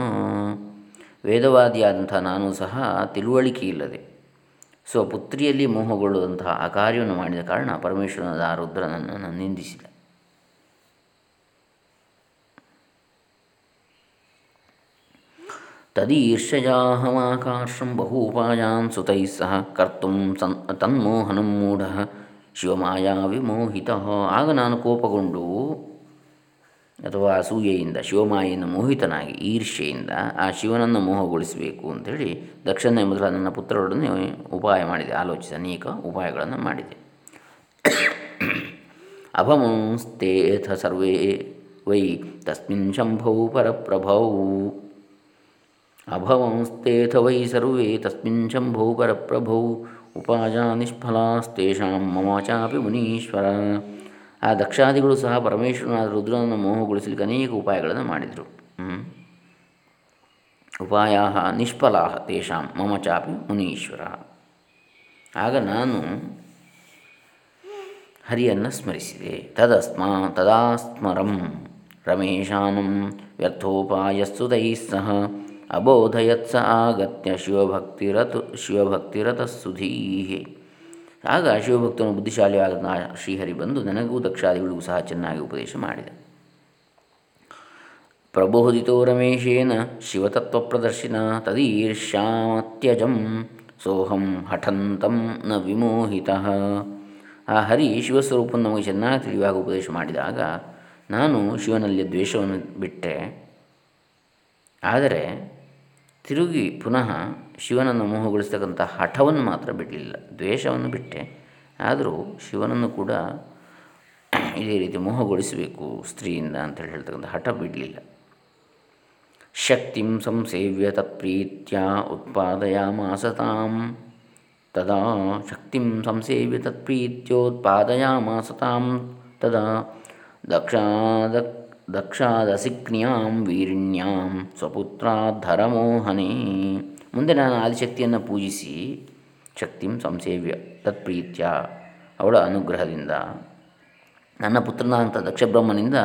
ವೇದವಾದಿಯಾದಂಥ ನಾನು ಸಹ ತಿಳುವಳಿಕೆ ಇಲ್ಲದೆ ಸ್ವಪುತ್ರಿಯಲ್ಲಿ ಮೋಹಗೊಳ್ಳುವಂತಹ ಆ ಕಾರ್ಯವನ್ನು ಮಾಡಿದ ಕಾರಣ ಪರಮೇಶ್ವರನಾದ ರುದ್ರನನ್ನು ನಿಂದಿಸಿದ ತದೀರ್ಷಜಾಹಮಾಕಾಶಂ ಬಹೂಪಾಯಾನ್ ಸುತೈ ಸಹ ಕರ್ತು ಸನ್ ತನ್ಮೋಹನಂ ಮೂಢ ಶಿವಮಾಯಾ ವಿಮೋಹಿತ ಆಗ ನಾನು ಕೋಪಗೊಂಡು ಅಥವಾ ಅಸೂಯೆಯಿಂದ, ಶಿವಮಾಯೆಯನ್ನು ಮೋಹಿತನಾಗಿ ಈರ್ಷೆಯಿಂದ ಆ ಶಿವನನ್ನು ಮೋಹಗೊಳಿಸಬೇಕು ಅಂಥೇಳಿ ದಕ್ಷಿಣ ಮೊದಲ ನನ್ನ ಪುತ್ರರೊಡನೆ ಉಪಾಯ ಮಾಡಿದೆ ಆಲೋಚಿಸ ಅನೇಕ ಉಪಾಯಗಳನ್ನು ಮಾಡಿದೆ. ಅಭಮಂಸ್ತೇಥ ಸರ್ವೇ ವೈ ತಸ್ಮಿನ್ ಶಂಭೌ ಪರಪ್ರಭೌ ಅಭವಂಸ್ತೇಥ ವೈ ಸರ್ವೇ ತಸ್ಮಿನ್ ಶಂಭೌ ಪರಪ್ರಭೌ ಉಪಾಯ ನಿಷ್ಫಲಾಸ್ತೇಷಾಂ ಮಮ ಚಾಪಿ ಮುನೀಶ್ವರ. ಆ ದಕ್ಷಾದಿಗಳು ಸಹ ಪರಮೇಶ್ವರನಾದ ರುದ್ರನನ್ನು ಮೋಹಗೊಳಿಸಲಿಕ್ಕೆ ಅನೇಕ ಉಪಾಯಗಳನ್ನು ಮಾಡಿದರು. ಉಪಾಯ ನಿಷ್ಫಲಾ ತೇಷಾಂ ಮಮ ಚಾಪಿ ಮುನೀಶ್ವರ. ಆಗ ನಾನು ಹರಿಯನ್ನು ಸ್ಮರಿಸಿದೆ. ತದಸ್ಮಾ ತದಾ ಸ್ಮರಂ ರಮೇಶಾನಂ ವ್ಯರ್ಥೋಪಾಯಸ್ಸು ಸಹ ಅಬೋಧಯತ್ಸ ಆಗತ್ಯ ಶಿವಭಕ್ತಿರತು ಶಿವಭಕ್ತಿರಥ ಸುಧೀಹೆ ಆಗ ಶಿವಭಕ್ತನು ಬುದ್ಧಿಶಾಲಿಯಾದ ಶ್ರೀಹರಿ ಬಂದು ನನಗೂ ದಕ್ಷಾದಿಗಳಿಗೂ ಸಹ ಚೆನ್ನಾಗಿ ಉಪದೇಶ ಮಾಡಿದ. ಪ್ರಬೋಧಿತೋ ರಮೇಶೇನ ಶಿವತತ್ವಪ್ರದರ್ಶಿನ ತದೀರ್ಷ್ಯಾಮತ್ಯಜಂ ಸೋಹಂ ಹಠಂತಂ ನ ವಿಮೋಹಿತ. ಆ ಹರಿ ಶಿವಸ್ವರೂಪವನ್ನು ನಮಗೆ ಚೆನ್ನಾಗಿ ತಿಳಿಯುವಾಗ ಉಪದೇಶ ಮಾಡಿದಾಗ ನಾನು ಶಿವನಲ್ಲಿ ದ್ವೇಷವನ್ನು ಬಿಟ್ಟೆ. ಆದರೆ ತಿರುಗಿ ಪುನಃ ಶಿವನನ್ನು ಮೋಹಗೊಳಿಸ್ತಕ್ಕಂಥ ಹಠವನ್ನು ಮಾತ್ರ ಬಿಡಲಿಲ್ಲ. ದ್ವೇಷವನ್ನು ಬಿಟ್ಟೆ. ಆದರೂ ಶಿವನನ್ನು ಕೂಡ ಇದೇ ರೀತಿ ಮೋಹಗೊಳಿಸಬೇಕು ಸ್ತ್ರೀಯಿಂದ ಅಂತೇಳಿ ಹೇಳ್ತಕ್ಕಂಥ ಹಠ ಬಿಡಲಿಲ್ಲ. ಶಕ್ತಿಂ ಸಂಸೇವ್ಯ ತತ್ಪ್ರೀತ್ಯ ಉತ್ಪಾದೆಯ ಮಾಸತಾಂ ತದಾ ಶಕ್ತಿಂ ಸಂಸೇವ್ಯ ತತ್ಪ್ರೀತ್ಯೋತ್ಪಾದಯಾಮಾಸ ಮಾಸತಾಂ ತದಾ ದಕ್ಷಾದ ದಕ್ಷಾದಸಿಕ್ನಿಯಾಂ ಸ್ವಪುತ್ರ ಸ್ವಪುತ್ರಾಧರಮೋಹನೇ. ಮುಂದೆ ನಾನು ಆದಿಶಕ್ತಿಯನ್ನು ಪೂಜಿಸಿ ಶಕ್ತಿಂ ಸಂಸೇವ್ಯ ತತ್ಪ್ರೀತ್ಯ ಅವಳ ಅನುಗ್ರಹದಿಂದ ನನ್ನ ಪುತ್ರನಾದಂಥ ದಕ್ಷಬ್ರಹ್ಮನಿಂದ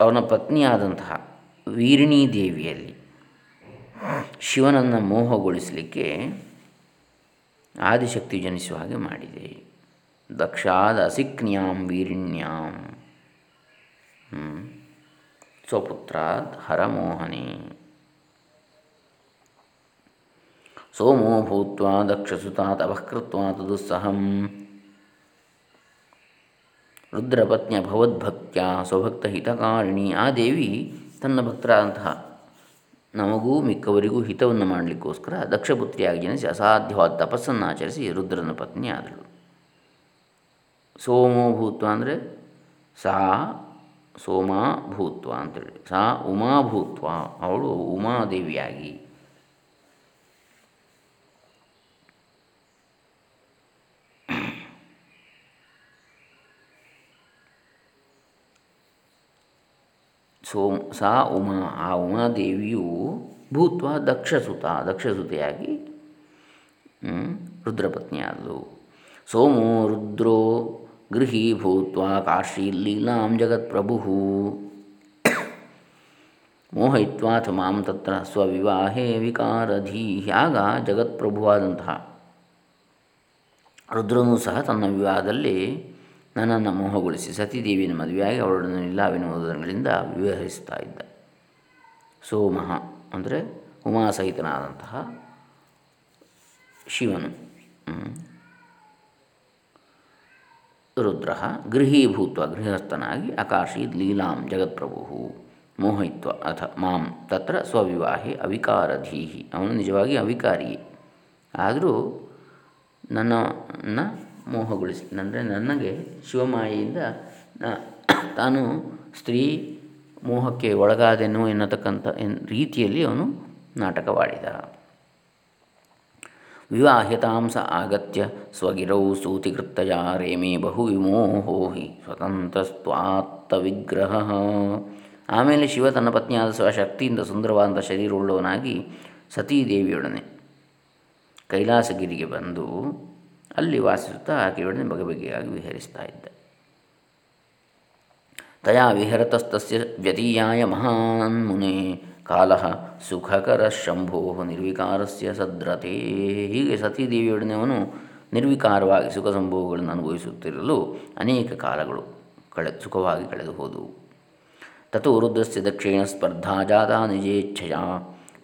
ಅವನ ಪತ್ನಿಯಾದಂತಹ ವೀರಿಣೀ ದೇವಿಯಲ್ಲಿ ಶಿವನನ್ನು ಮೋಹಗೊಳಿಸಲಿಕ್ಕೆ ಆದಿಶಕ್ತಿ ಜನಿಸುವ ಹಾಗೆ ಮಾಡಿದೆ. ದಕ್ಷಾದ ಅಸಿಕ್ನ್ಯಾಂ ವೀರಿಣ್ಯಾಂ ಸ್ವಪುತ್ರಾತ್ ಹರಮೋಹನೆ. ಸೋಮೋ ಭೂತ್ವ ದಕ್ಷಸುತಾತ್ ತಪಃಕೃತ್ವ ತದುಸ್ಸಹಂ. ರುದ್ರಪತ್ನಿಯ ಭವದ್ಭಕ್ತ್ಯ ಸ್ವಭಕ್ತ ಹಿತಕಾರಿಣಿ ಆ ದೇವಿ ತನ್ನ ಭಕ್ತರಾದಂತಹ ನಮಗೂ ಮಿಕ್ಕವರಿಗೂ ಹಿತವನ್ನು ಮಾಡಲಿಕ್ಕೋಸ್ಕರ ದಕ್ಷಪುತ್ರಿಯಾಗಿ ಜನಿಸಿ ಅಸಾಧ್ಯವಾದ ತಪಸ್ಸನ್ನು ಆಚರಿಸಿ ರುದ್ರನ ಪತ್ನಿ ಆದಳು ಸೋಮೋ ಭೂತ್ವ ಅಂದರೆ ಸಾ ಸೋಮಾ ಭೂತ್ವ ಅಂತೇಳಿ. ಸಾ ಉಮಾ ಭೂತ್ವ ಅವಳು ಉಮಾದೇವಿಯಾಗಿ. ಸೋಮ್, ಸಾ, ಉಮಾ. ಆ ಉಮಾದೇವಿಯು ಭೂತ್ವ, ದಕ್ಷಸುತ, ದಕ್ಷಸುತೆಯಾಗಿ ರುದ್ರಪತ್ನಿಯಾದಳು. ಸೋಮೋ ರುದ್ರೋ ಗೃಹಿ ಭೂತ್ವ ಕಾಶೀಲೀಲಾಂ ಜಗತ್ಪ್ರಭು. ಮೋಹಯಿತ್ವಾಥ ಮಾಂ ತತ್ರ ಸ್ವವಿವಾಹೇ ವಿಕಾರಧೀ. ಆಗ ಜಗತ್ಪ್ರಭುವಾದಂತಹ ರುದ್ರನೂ ಸಹ ತನ್ನ ವಿವಾಹದಲ್ಲಿ ನನ್ನನ್ನು ಮೋಹಗೊಳಿಸಿ ಸತೀದೇವಿಯನ್ನು ಮದುವೆಯಾಗಿ ಅವಳನ್ನು ಇಲ್ಲವೆನ್ನುವುದರಿಂದ ವಿವಹರಿಸ್ತಾ ಇದ್ದ. ಸೋಮಹ ಅಂದರೆ ಉಮಾಸಹಿತನಾದಂತಹ ಶಿವನು. ರುದ್ರ ಗೃಹೀಭೂತ್ವ, ಗೃಹಸ್ಥನಾಗಿ ಆಕಾಶಿ ಲೀಲಾಂ ಜಗತ್ಪ್ರಭು ಮೋಹಿತ್ವ ಅಥ ಮಾಂ ತತ್ರ ಸ್ವವಿವಾಹೆ ಅವಿಕಾರಧೀಹಿ, ಅವನು ನಿಜವಾಗಿ ಅವಿಕಾರಿಯೇ. ಆದರೂ ನನ್ನನ್ನು ಮೋಹಗೊಳಿಸಿ ಅಂದರೆ ನನಗೆ ಶಿವಮಾಯಿಯಿಂದ ತಾನು ಸ್ತ್ರೀ ಮೋಹಕ್ಕೆ ಒಳಗಾದೆನು ಎನ್ನತಕ್ಕಂಥ ಎನ್ ರೀತಿಯಲ್ಲಿ ಅವನು ನಾಟಕವಾಡಿದ. ವಿವಾಹ್ಯತಾಂಸ ಆಗತ್ಯ ಸ್ವಗಿರೌ ಸೂತಿಕೃತ್ತಯ ರೇಮೇ ಬಹು ವಿಮೋಹೋ ಹಿ ಸ್ವತಂತ್ರಸ್ತ್ವಾತ್ತ ವಿಗ್ರಹ ಆಮೇಲೆ ಶಿವ ತನ್ನ ಪತ್ನಿಯಾದ ಸ್ವಶಕ್ತಿಯಿಂದ ಸುಂದರವಾದಂಥ ಶರೀರವುಳ್ಳವನಾಗಿ ಸತೀದೇವಿಯೊಡನೆ ಕೈಲಾಸಗಿರಿಗೆ ಬಂದು ಅಲ್ಲಿ ವಾಸಿಸುತ್ತಾ ಆಕೆಯೊಡನೆ ಬಗೆಬಗೆಯಾಗಿ ವಿಹರಿಸ್ತಾ ಇದ್ದ. ತಯಾ ವಿಹರತಸ್ತಸ್ಯ ವ್ಯತೀಯಾಯ ಮಹಾನ್ ಮುನೆ ಕಾಲ ಸುಖಕರ ಶಂಭೋ ನಿರ್ವಿಕಾರಸ್ಯ ಸದ್ರತೆ. ಹೀಗೆ ಸತೀದೇವಿಯೊಡನೆಯವನು ನಿರ್ವಿಕಾರವಾಗಿ ಸುಖ ಸಂಭೋಗಗಳನ್ನು ಅನುಭವಿಸುತ್ತಿರಲು ಅನೇಕ ಕಾಲಗಳು ಕಳೆ, ಸುಖವಾಗಿ ಕಳೆದು ಹೋದವು. ತಥೋ ವೃದ್ಧಸ್ಯ ದಕ್ಷಿಣ ಸ್ಪರ್ಧಾ ಜಾತ ನಿಜೇಚ್ಛಯ.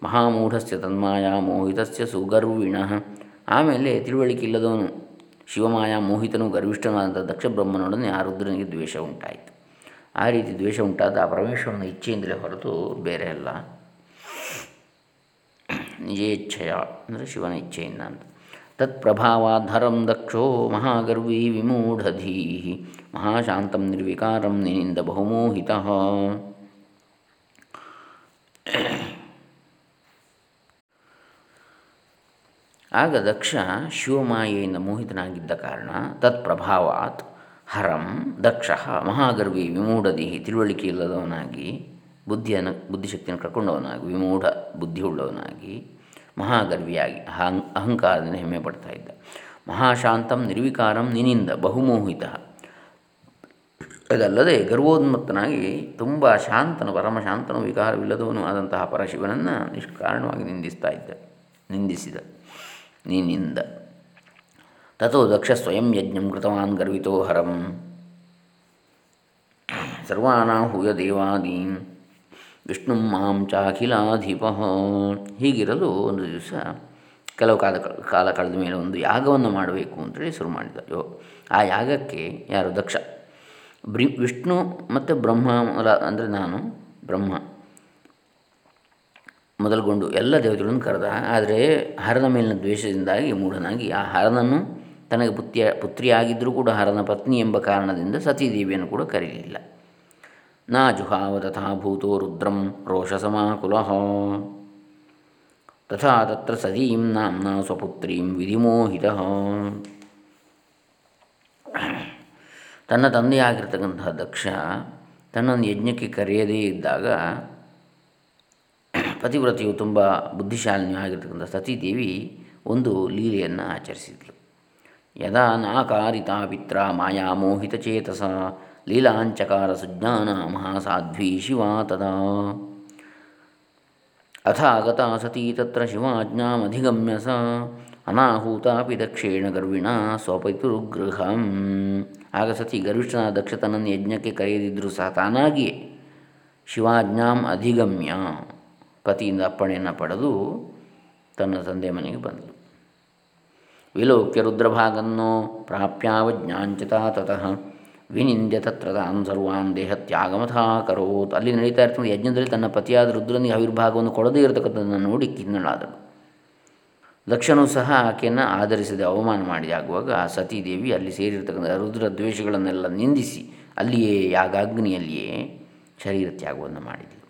ಮಹಾಮೂಢಸ್ಯ ತನ್ಮಾಯ ಮೋಹಿತಸ್ಯ ಸುಗರ್ವಿಣ. ಆಮೇಲೆ ತಿಳುವಳಿಕೆ ಇಲ್ಲದವನು ಶಿವಮಾಯ ಮೋಹಿತನು ಗರ್ವಿಷ್ಠನಾದಂಥ ದಕ್ಷ ಬ್ರಹ್ಮನೊಡನೆ ಆ ರುದ್ರನಿಗೆ ದ್ವೇಷ ಉಂಟಾಯಿತು. ಆ ರೀತಿ ದ್ವೇಷ ಉಂಟಾದ ಆ ಪರಮೇಶ್ವರನ ಇಚ್ಛೆಯಿಂದಲೇ ಹೊರತು ಬೇರೆ ಅಲ್ಲ. ನಿಜೇಚ್ಛಯ ಅಂದರೆ ಶಿವನ ಇಚ್ಛೆಯಿಂದ ಅಂತ. ತತ್ಪ್ರಭಾವಾಧರಂ ದಕ್ಷೋ ಮಹಾಗರ್ವಿ ವಿಮೂಢಧೀ ಮಹಾಶಾಂತಂ ನಿರ್ವಿಕಾರಂ ನಿನ್ನಿಂದ ಬಹುಮೋಹಿತ. ಆಗ ದಕ್ಷ ಶಿವಮಾಯೆಯಿಂದ ಮೋಹಿತನಾಗಿದ್ದ ಕಾರಣ ತತ್ಪ್ರಭಾವಾತ್ ಹರಂ ದಕ್ಷ ಮಹಾಗರ್ವಿ ವಿಮೂಢದಿ ತಿಳುವಳಿಕೆ ಇಲ್ಲದವನಾಗಿ ಬುದ್ಧಿಯನ್ನು, ಬುದ್ಧಿಶಕ್ತಿಯನ್ನು ಕಳ್ಕೊಂಡವನಾಗಿ, ವಿಮೂಢ ಬುದ್ಧಿಯುಳ್ಳವನಾಗಿ, ಮಹಾಗರ್ವಿಯಾಗಿ, ಅಹಂ, ಅಹಂಕಾರದಿಂದ ಹೆಮ್ಮೆ ಪಡ್ತಾ ಇದ್ದ. ಮಹಾಶಾಂತಂ ನಿರ್ವಿಕಾರಂ ನಿನಿಂದ ಬಹುಮೋಹಿತ. ಅದಲ್ಲದೆ ಗರ್ವೋನ್ಮತ್ತನಾಗಿ ತುಂಬ ಶಾಂತನು ಪರಮಶಾಂತನು ವಿಕಾರವಿಲ್ಲದವನು ಆದಂತಹ ಪರಶಿವನನ್ನು ನಿಷ್ಕಾರಣವಾಗಿ ನಿಂದಿಸ್ತಾ ಇದ್ದ, ನಿಂದಿಸಿದ, ನಿನ್ನಿಂದ. ತಥೋ ದಕ್ಷ ಸ್ವಯಂ ಯಜ್ಞಂ ಕೃತವಾನ್ ಗರ್ವಿತೋ ಹರಂ ಸರ್ವಾನಾಹೂಯ ದೇವಾದೀನ್ ವಿಷ್ಣು ಮಾಂ ಚಾಖಿಲಾಧಿಪ ಹೀಗಿರಲು ಒಂದು ದಿವಸ ಕೆಲವು ಕಾಲ ಕಾಲ ಕಳೆದ ಮೇಲೆ ಒಂದು ಯಾಗವನ್ನು ಮಾಡಬೇಕು ಅಂತೇಳಿ ಶುರು ಮಾಡಿದ ಯೋ ಆ ಯಾಗಕ್ಕೆ ಯಾರು ದಕ್ಷ? ಬ್ರಿ, ವಿಷ್ಣು ಮತ್ತು ಬ್ರಹ್ಮ ಅಂದರೆ ನಾನು, ಬ್ರಹ್ಮ. ಮೊದಲುಗೊಂಡು ಎಲ್ಲ ದೇವತೆಗಳನ್ನು ಕರೆದ. ಆದರೆ ಹರನ ಮೇಲಿನ ದ್ವೇಷದಿಂದಾಗಿ ಮೂಢನಾಗಿ ಆ ಹರನನ್ನು ತನಗೆ ಪುತ್ರಿಯ ಪುತ್ರಿಯಾಗಿದ್ದರೂ ಕೂಡ ಹರನ ಪತ್ನಿ ಎಂಬ ಕಾರಣದಿಂದ ಸತೀದೇವಿಯನ್ನು ಕೂಡ ಕರೆಯಲಿಲ್ಲ ನಾ ಜುಹಾವ ತಥಾ ಭೂತೋ ರುದ್ರಂ ರೋಷಸಮಾಕುಲ ತಥಾ ತತ್ರ ಸತೀಂ ನಾಂನ ಸ್ವಪುತ್ರೀಂ ವಿಧಿಮೋಹಿತ. ತನ್ನ ತಂದೆಯಾಗಿರ್ತಕ್ಕಂತಹ ದಕ್ಷ ತನ್ನನ್ನು ಯಜ್ಞಕ್ಕೆ ಕರೆಯದೇ ಇದ್ದಾಗ ಪತಿವ್ರತೆಯು ತುಂಬ ಬುದ್ಧಿಶಾಲಿನಿಯೂ ಆಗಿರ್ತಕ್ಕಂಥ ಸತೀದೇವಿ ಒಂದು ಲೀಲೆಯನ್ನು ಆಚರಿಸಿದ್ಳು ಯದಾ ನಾಕಾರಿತಾ ಪಿತ್ರ ಮಾಯಾಮೋಹಿತಚೇತಸ ಲೀಲಾಂಚಕಾರ ಸುಜ್ಞಾನ ಮಹಾಸಾಧ್ವಿ ಶಿವ ತದಾ ಅಥ ಆಗತ ಸತೀ ತತ್ರ ಶಿವಾಜ್ಞಾಮಧಿಗಮ್ಯ ಸ ಅನಾಹೂತಾಪಿ ದಕ್ಷೇಣ ಗರ್ವಿಣ ಸ್ವಪಿತುರ್ಗೃಹಂ ಆಗ ಸತಿ ಗರ್ವಿಷ್ಠನ ದಕ್ಷತನನ್ನು ಯಜ್ಞಕ್ಕೆ ಕರೆಯದಿದ್ದರೂ ಸಹ ತಾನಾಗಿಯೇ ಶಿವಾಜ್ಞಾಂ ಅಧಿಗಮ್ಯ ಪತಿಯಿಂದ ಅಪ್ಪಣೆಯನ್ನು ಪಡೆದು ತನ್ನ ತಂದೆ ಮನೆಗೆ ಬಂದಳು ವಿಲೋಕ್ಯ ರುದ್ರಭಾಗನ್ನೋ ಪ್ರಾಪ್ಯಾವಜ್ಞಾಂಚಿತ ತತಃ. ವಿನಿಂದ್ಯ ತತ್ರ ತಾನು ಸರ್ವಾನ್ ದೇಹತ್ಯಾಗಮಥಾ ಕರೋತ್ ಅಲ್ಲಿ ನಡೀತಾ ಇರ್ತಕ್ಕಂಥ ಯಜ್ಞದಲ್ಲಿ ತನ್ನ ಪತಿಯಾದ ರುದ್ರನಿಗೆ ಆವಿರ್ಭಾಗವನ್ನು ಕೊಡದೇ ಇರತಕ್ಕಂಥದ್ದನ್ನು ನೋಡಿ ಕಿನ್ನಳಾದಳು ದಕ್ಷನು ಸಹ ಆಕೆಯನ್ನು ಆಧರಿಸದೆ ಅವಮಾನ ಮಾಡಿ ಆಗುವಾಗ ಆ ಸತೀದೇವಿ ಅಲ್ಲಿ ಸೇರಿರ್ತಕ್ಕಂಥ ರುದ್ರ ದ್ವೇಷಗಳನ್ನೆಲ್ಲ ನಿಂದಿಸಿ ಅಲ್ಲಿಯೇ, ಯಾಗಾಗ್ನಿಯಲ್ಲಿಯೇ ಶರೀರ ತ್ಯಾಗವನ್ನು ಮಾಡಿದಳು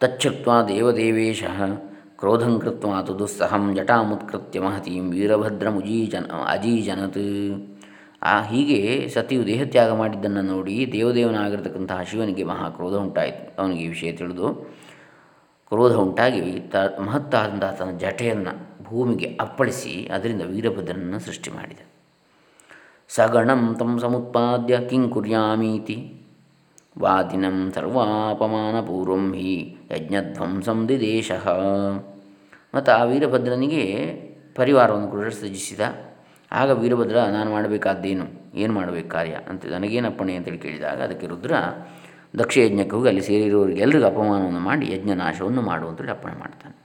ತಚ್ಛುಕ್ತ ದೇವದೇವೇಶ ಕ್ರೋಧಂ ಕೃತ್ವಾ ದುಸ್ಸಹಂ ಜಟಾಮುತ್ಕೃತ್ಯ ಮಹತೀಂ ಅಜೀ ಅಜೀಜನತ್ ಆ ಹೀಗೆ ಸತಿಯು ದೇಹತ್ಯಾಗ ಮಾಡಿದ್ದನ್ನು ನೋಡಿ ದೇವದೇವನಾಗಿರ್ತಕ್ಕಂತಹ ಶಿವನಿಗೆ ಮಹಾ ಕ್ರೋಧ ಉಂಟಾಯಿತು. ಅವನಿಗೆ ಈ ವಿಷಯ ತಿಳಿದು ಕ್ರೋಧ ಉಂಟಾಗಿ ತ ಮಹತ್ತಾದಂತಹ ತನ್ನ ಜಟೆಯನ್ನು ಭೂಮಿಗೆ ಅಪ್ಪಳಿಸಿ ಅದರಿಂದ ವೀರಭದ್ರನನ್ನು ಸೃಷ್ಟಿ ಮಾಡಿದ. ಸಗಣಂ ತಂ ಸಮುತ್ಪಾದ್ಯ ಕಿಂ ಕುರ್ಯಾಮೀತಿ ವಾದಿನಂ ಸರ್ವಾಪಮಾನಪೂರ್ವಂ ಹಿ ಯಜ್ಞಧ್ವಂಸಂ ದಿದೇಶ. ಮತ್ತು ಆ ವೀರಭದ್ರನಿಗೆ ಪರಿವಾರವನ್ನು ಕೂಡ ಸೃಜಿಸಿದ. ಆಗ ವೀರಭದ್ರ, ನಾನು ಮಾಡಬೇಕಾದ್ದೇನು? ಏನು ಮಾಡಬೇಕು ಕಾರ್ಯ? ಅಂತ ನನಗೇನಪ್ಪಣೆ ಅಂತೇಳಿ ಕೇಳಿದಾಗ ಅದಕ್ಕೆ ರುದ್ರ ದಕ್ಷ ಯಜ್ಞಕ್ಕೆ ಹೋಗಿ ಅಲ್ಲಿ ಸೇರಿರುವವರಿಗೆ ಎಲ್ರಿಗೂ ಅಪಮಾನವನ್ನು ಮಾಡಿ ಯಜ್ಞನಾಶವನ್ನು ನಾಶವನ್ನು ಮಾಡುವಂಥೇಳಿ ಅಪ್ಪಣೆ ಮಾಡ್ತಾನೆ.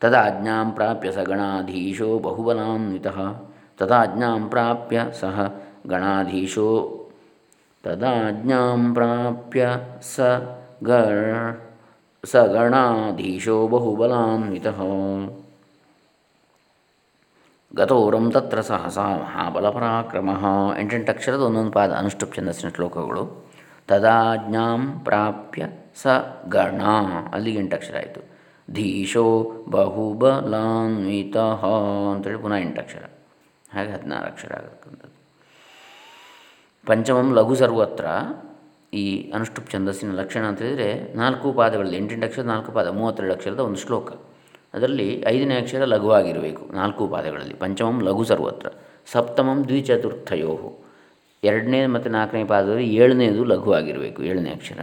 ತದಾಜ್ಞಾಂ ಪ್ರಾಪ್ಯ ಸ ಗಣಾಧೀಶೋ ಬಹುಬಲಾನ್ವಿತ. ತದಾಜ್ಞಾಂ ಪ್ರಾಪ್ಯ ಸಹ ಗಣಾಧೀಶೋ ತದಾಜ್ಞಾಂ ಪ್ರಾಪ್ಯ ಸ ಗ ಸ ಗಣಾಧೀಶೋ ಬಹುಬಲಾನ್ವಿತ ಗತೋರಂ ತತ್ರ ಸಹಸಾ ಮಹಾಬಲಪರಾಕ್ರಮ ಎಂಟೆಂಟು ಅಕ್ಷರದ ಒಂದೊಂದು ಪಾದ ಅನುಷ್ಠುಪ್ ಛಂದಸ್ಸಿನ ಶ್ಲೋಕಗಳು ತದಾಜ್ಞಾಂ ಪ್ರಾಪ್ಯ ಸ ಗಣ ಅಲ್ಲಿಗೆ ಎಂಟು ಅಕ್ಷರ ಆಯಿತು ಧೀಶೋ ಬಹುಬಲಾನ್ವಿತ ಅಂತೇಳಿ ಪುನಃ ಎಂಟು ಅಕ್ಷರ. ಹಾಗೆ ಹದಿನಾರು ಅಕ್ಷರ ಆಗತಕ್ಕಂಥದ್ದು. ಪಂಚಮಂ ಲಘು ಸರ್ವತ್ರ ಈ ಅನುಷ್ಠುಪ್ ಛಂದಸ್ಸಿನ ಲಕ್ಷಣ ಅಂತ ಹೇಳಿದರೆ ನಾಲ್ಕು ಪಾದಗಳಲ್ಲಿ, ಎಂಟೆಂಟು ಅಕ್ಷರ, ನಾಲ್ಕು ಪಾದ, ಮೂವತ್ತೆರಡು ಅಕ್ಷರದ ಒಂದು ಶ್ಲೋಕ. ಅದರಲ್ಲಿ ಐದನೇ ಅಕ್ಷರ ಲಘುವಾಗಿರಬೇಕು, ನಾಲ್ಕು ಪಾದಗಳಲ್ಲಿ, ಪಂಚಮಂ ಲಘು ಸರ್ವತ್ರ ಸಪ್ತಮಂ ದ್ವಿಚತುರ್ಥಯೋ ಎರಡನೇ ಮತ್ತು ನಾಲ್ಕನೇ ಪಾದದಲ್ಲಿ ಏಳನೇದು ಲಘುವಾಗಿರಬೇಕು, ಏಳನೇ ಅಕ್ಷರ.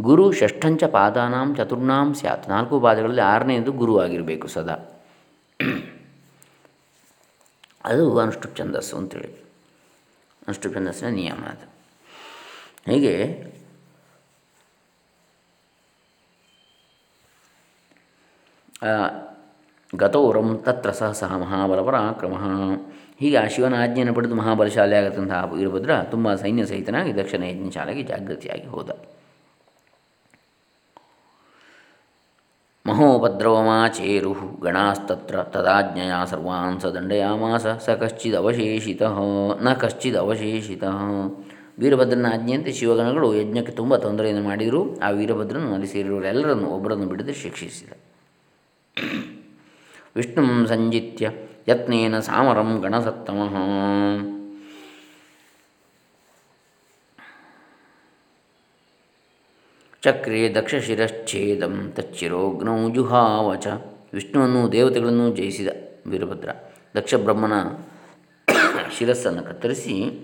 ಗುರು ಷಷ್ಠಂಚ ಪಾದಾನಾಂ ಚತುರ್ಣಾಂ ಸ್ಯಾತ್. ನಾಲ್ಕು ಪಾದಗಳಲ್ಲಿ ಆರನೇದು ಗುರು ಆಗಿರಬೇಕು ಸದಾ. ಅದು ಅನುಷ್ಠುಪ್ ಛಂದಸ್ಸು ಅಂತೇಳಿ. ಛಂದಸ್ಸಿನ ನಿಯಮ ಅದು. ಹೀಗೆ ಗತೋರಂ ತತ್ರ ಸಹ ಸಹ ಮಹಾಬಲಪರಾಕ್ರಮ ಹೀಗೆ ಆ ಶಿವನ ಆಜ್ಞೆಯನ್ನು ಪಡೆದು ಮಹಾಬಲಶಾಲಿ ಆಗತ್ತಂತಹ ವೀರಭದ್ರ ತುಂಬ ಸೈನ್ಯ ಸಹಿತನಾಗಿ ದಕ್ಷಿಣ ಯಜ್ಞಶಾಲೆಗೆ ಜಾಗೃತಿಯಾಗಿ ಹೋದ. ಮಹೋಪದ್ರವಮಾಚೇರು ಗಣಾಸ್ತತ್ರ ತದಾಜ್ಞೆಯ ಸರ್ವಾನ್ ಸ ದಂಡಯಾಮಾಸ ಸ ಅವಶೇಷಿತ ನ ಅವಶೇಷಿತ ವೀರಭದ್ರನ ಆಜ್ಞೆಯಂತೆ ಶಿವಗಣಗಳು ಯಜ್ಞಕ್ಕೆ ತುಂಬ ತೊಂದರೆಯನ್ನು ಮಾಡಿದರು. ಆ ವೀರಭದ್ರನು ಅಲ್ಲಿ ಸೇರಿರುವರೆಲ್ಲರನ್ನು ಒಬ್ಬರನ್ನು ಬಿಡದೆ ಶಿಕ್ಷಿಸಿದ. ವಿಷ್ಣು ಸಂಜಿತ್ಯ ಯತ್ನೇನ ಸಾಮರಂ ಗಣಸತ್ತಮ. ಚಕ್ರೇ ದಕ್ಷಶಿರಶ್ಛೇದಂ ತಚ್ಚಿರೋಗ್ನೌ ಜುಹಾವಚ. ವಿಷ್ಣುವನ್ನು ದೇವತೆಗಳನ್ನು ಜಯಿಸಿದ ವೀರಭದ್ರ ದಕ್ಷ ಬ್ರಹ್ಮನ ಶಿರಸ್ಸನ್ನು ಕತ್ತರಿಸಿ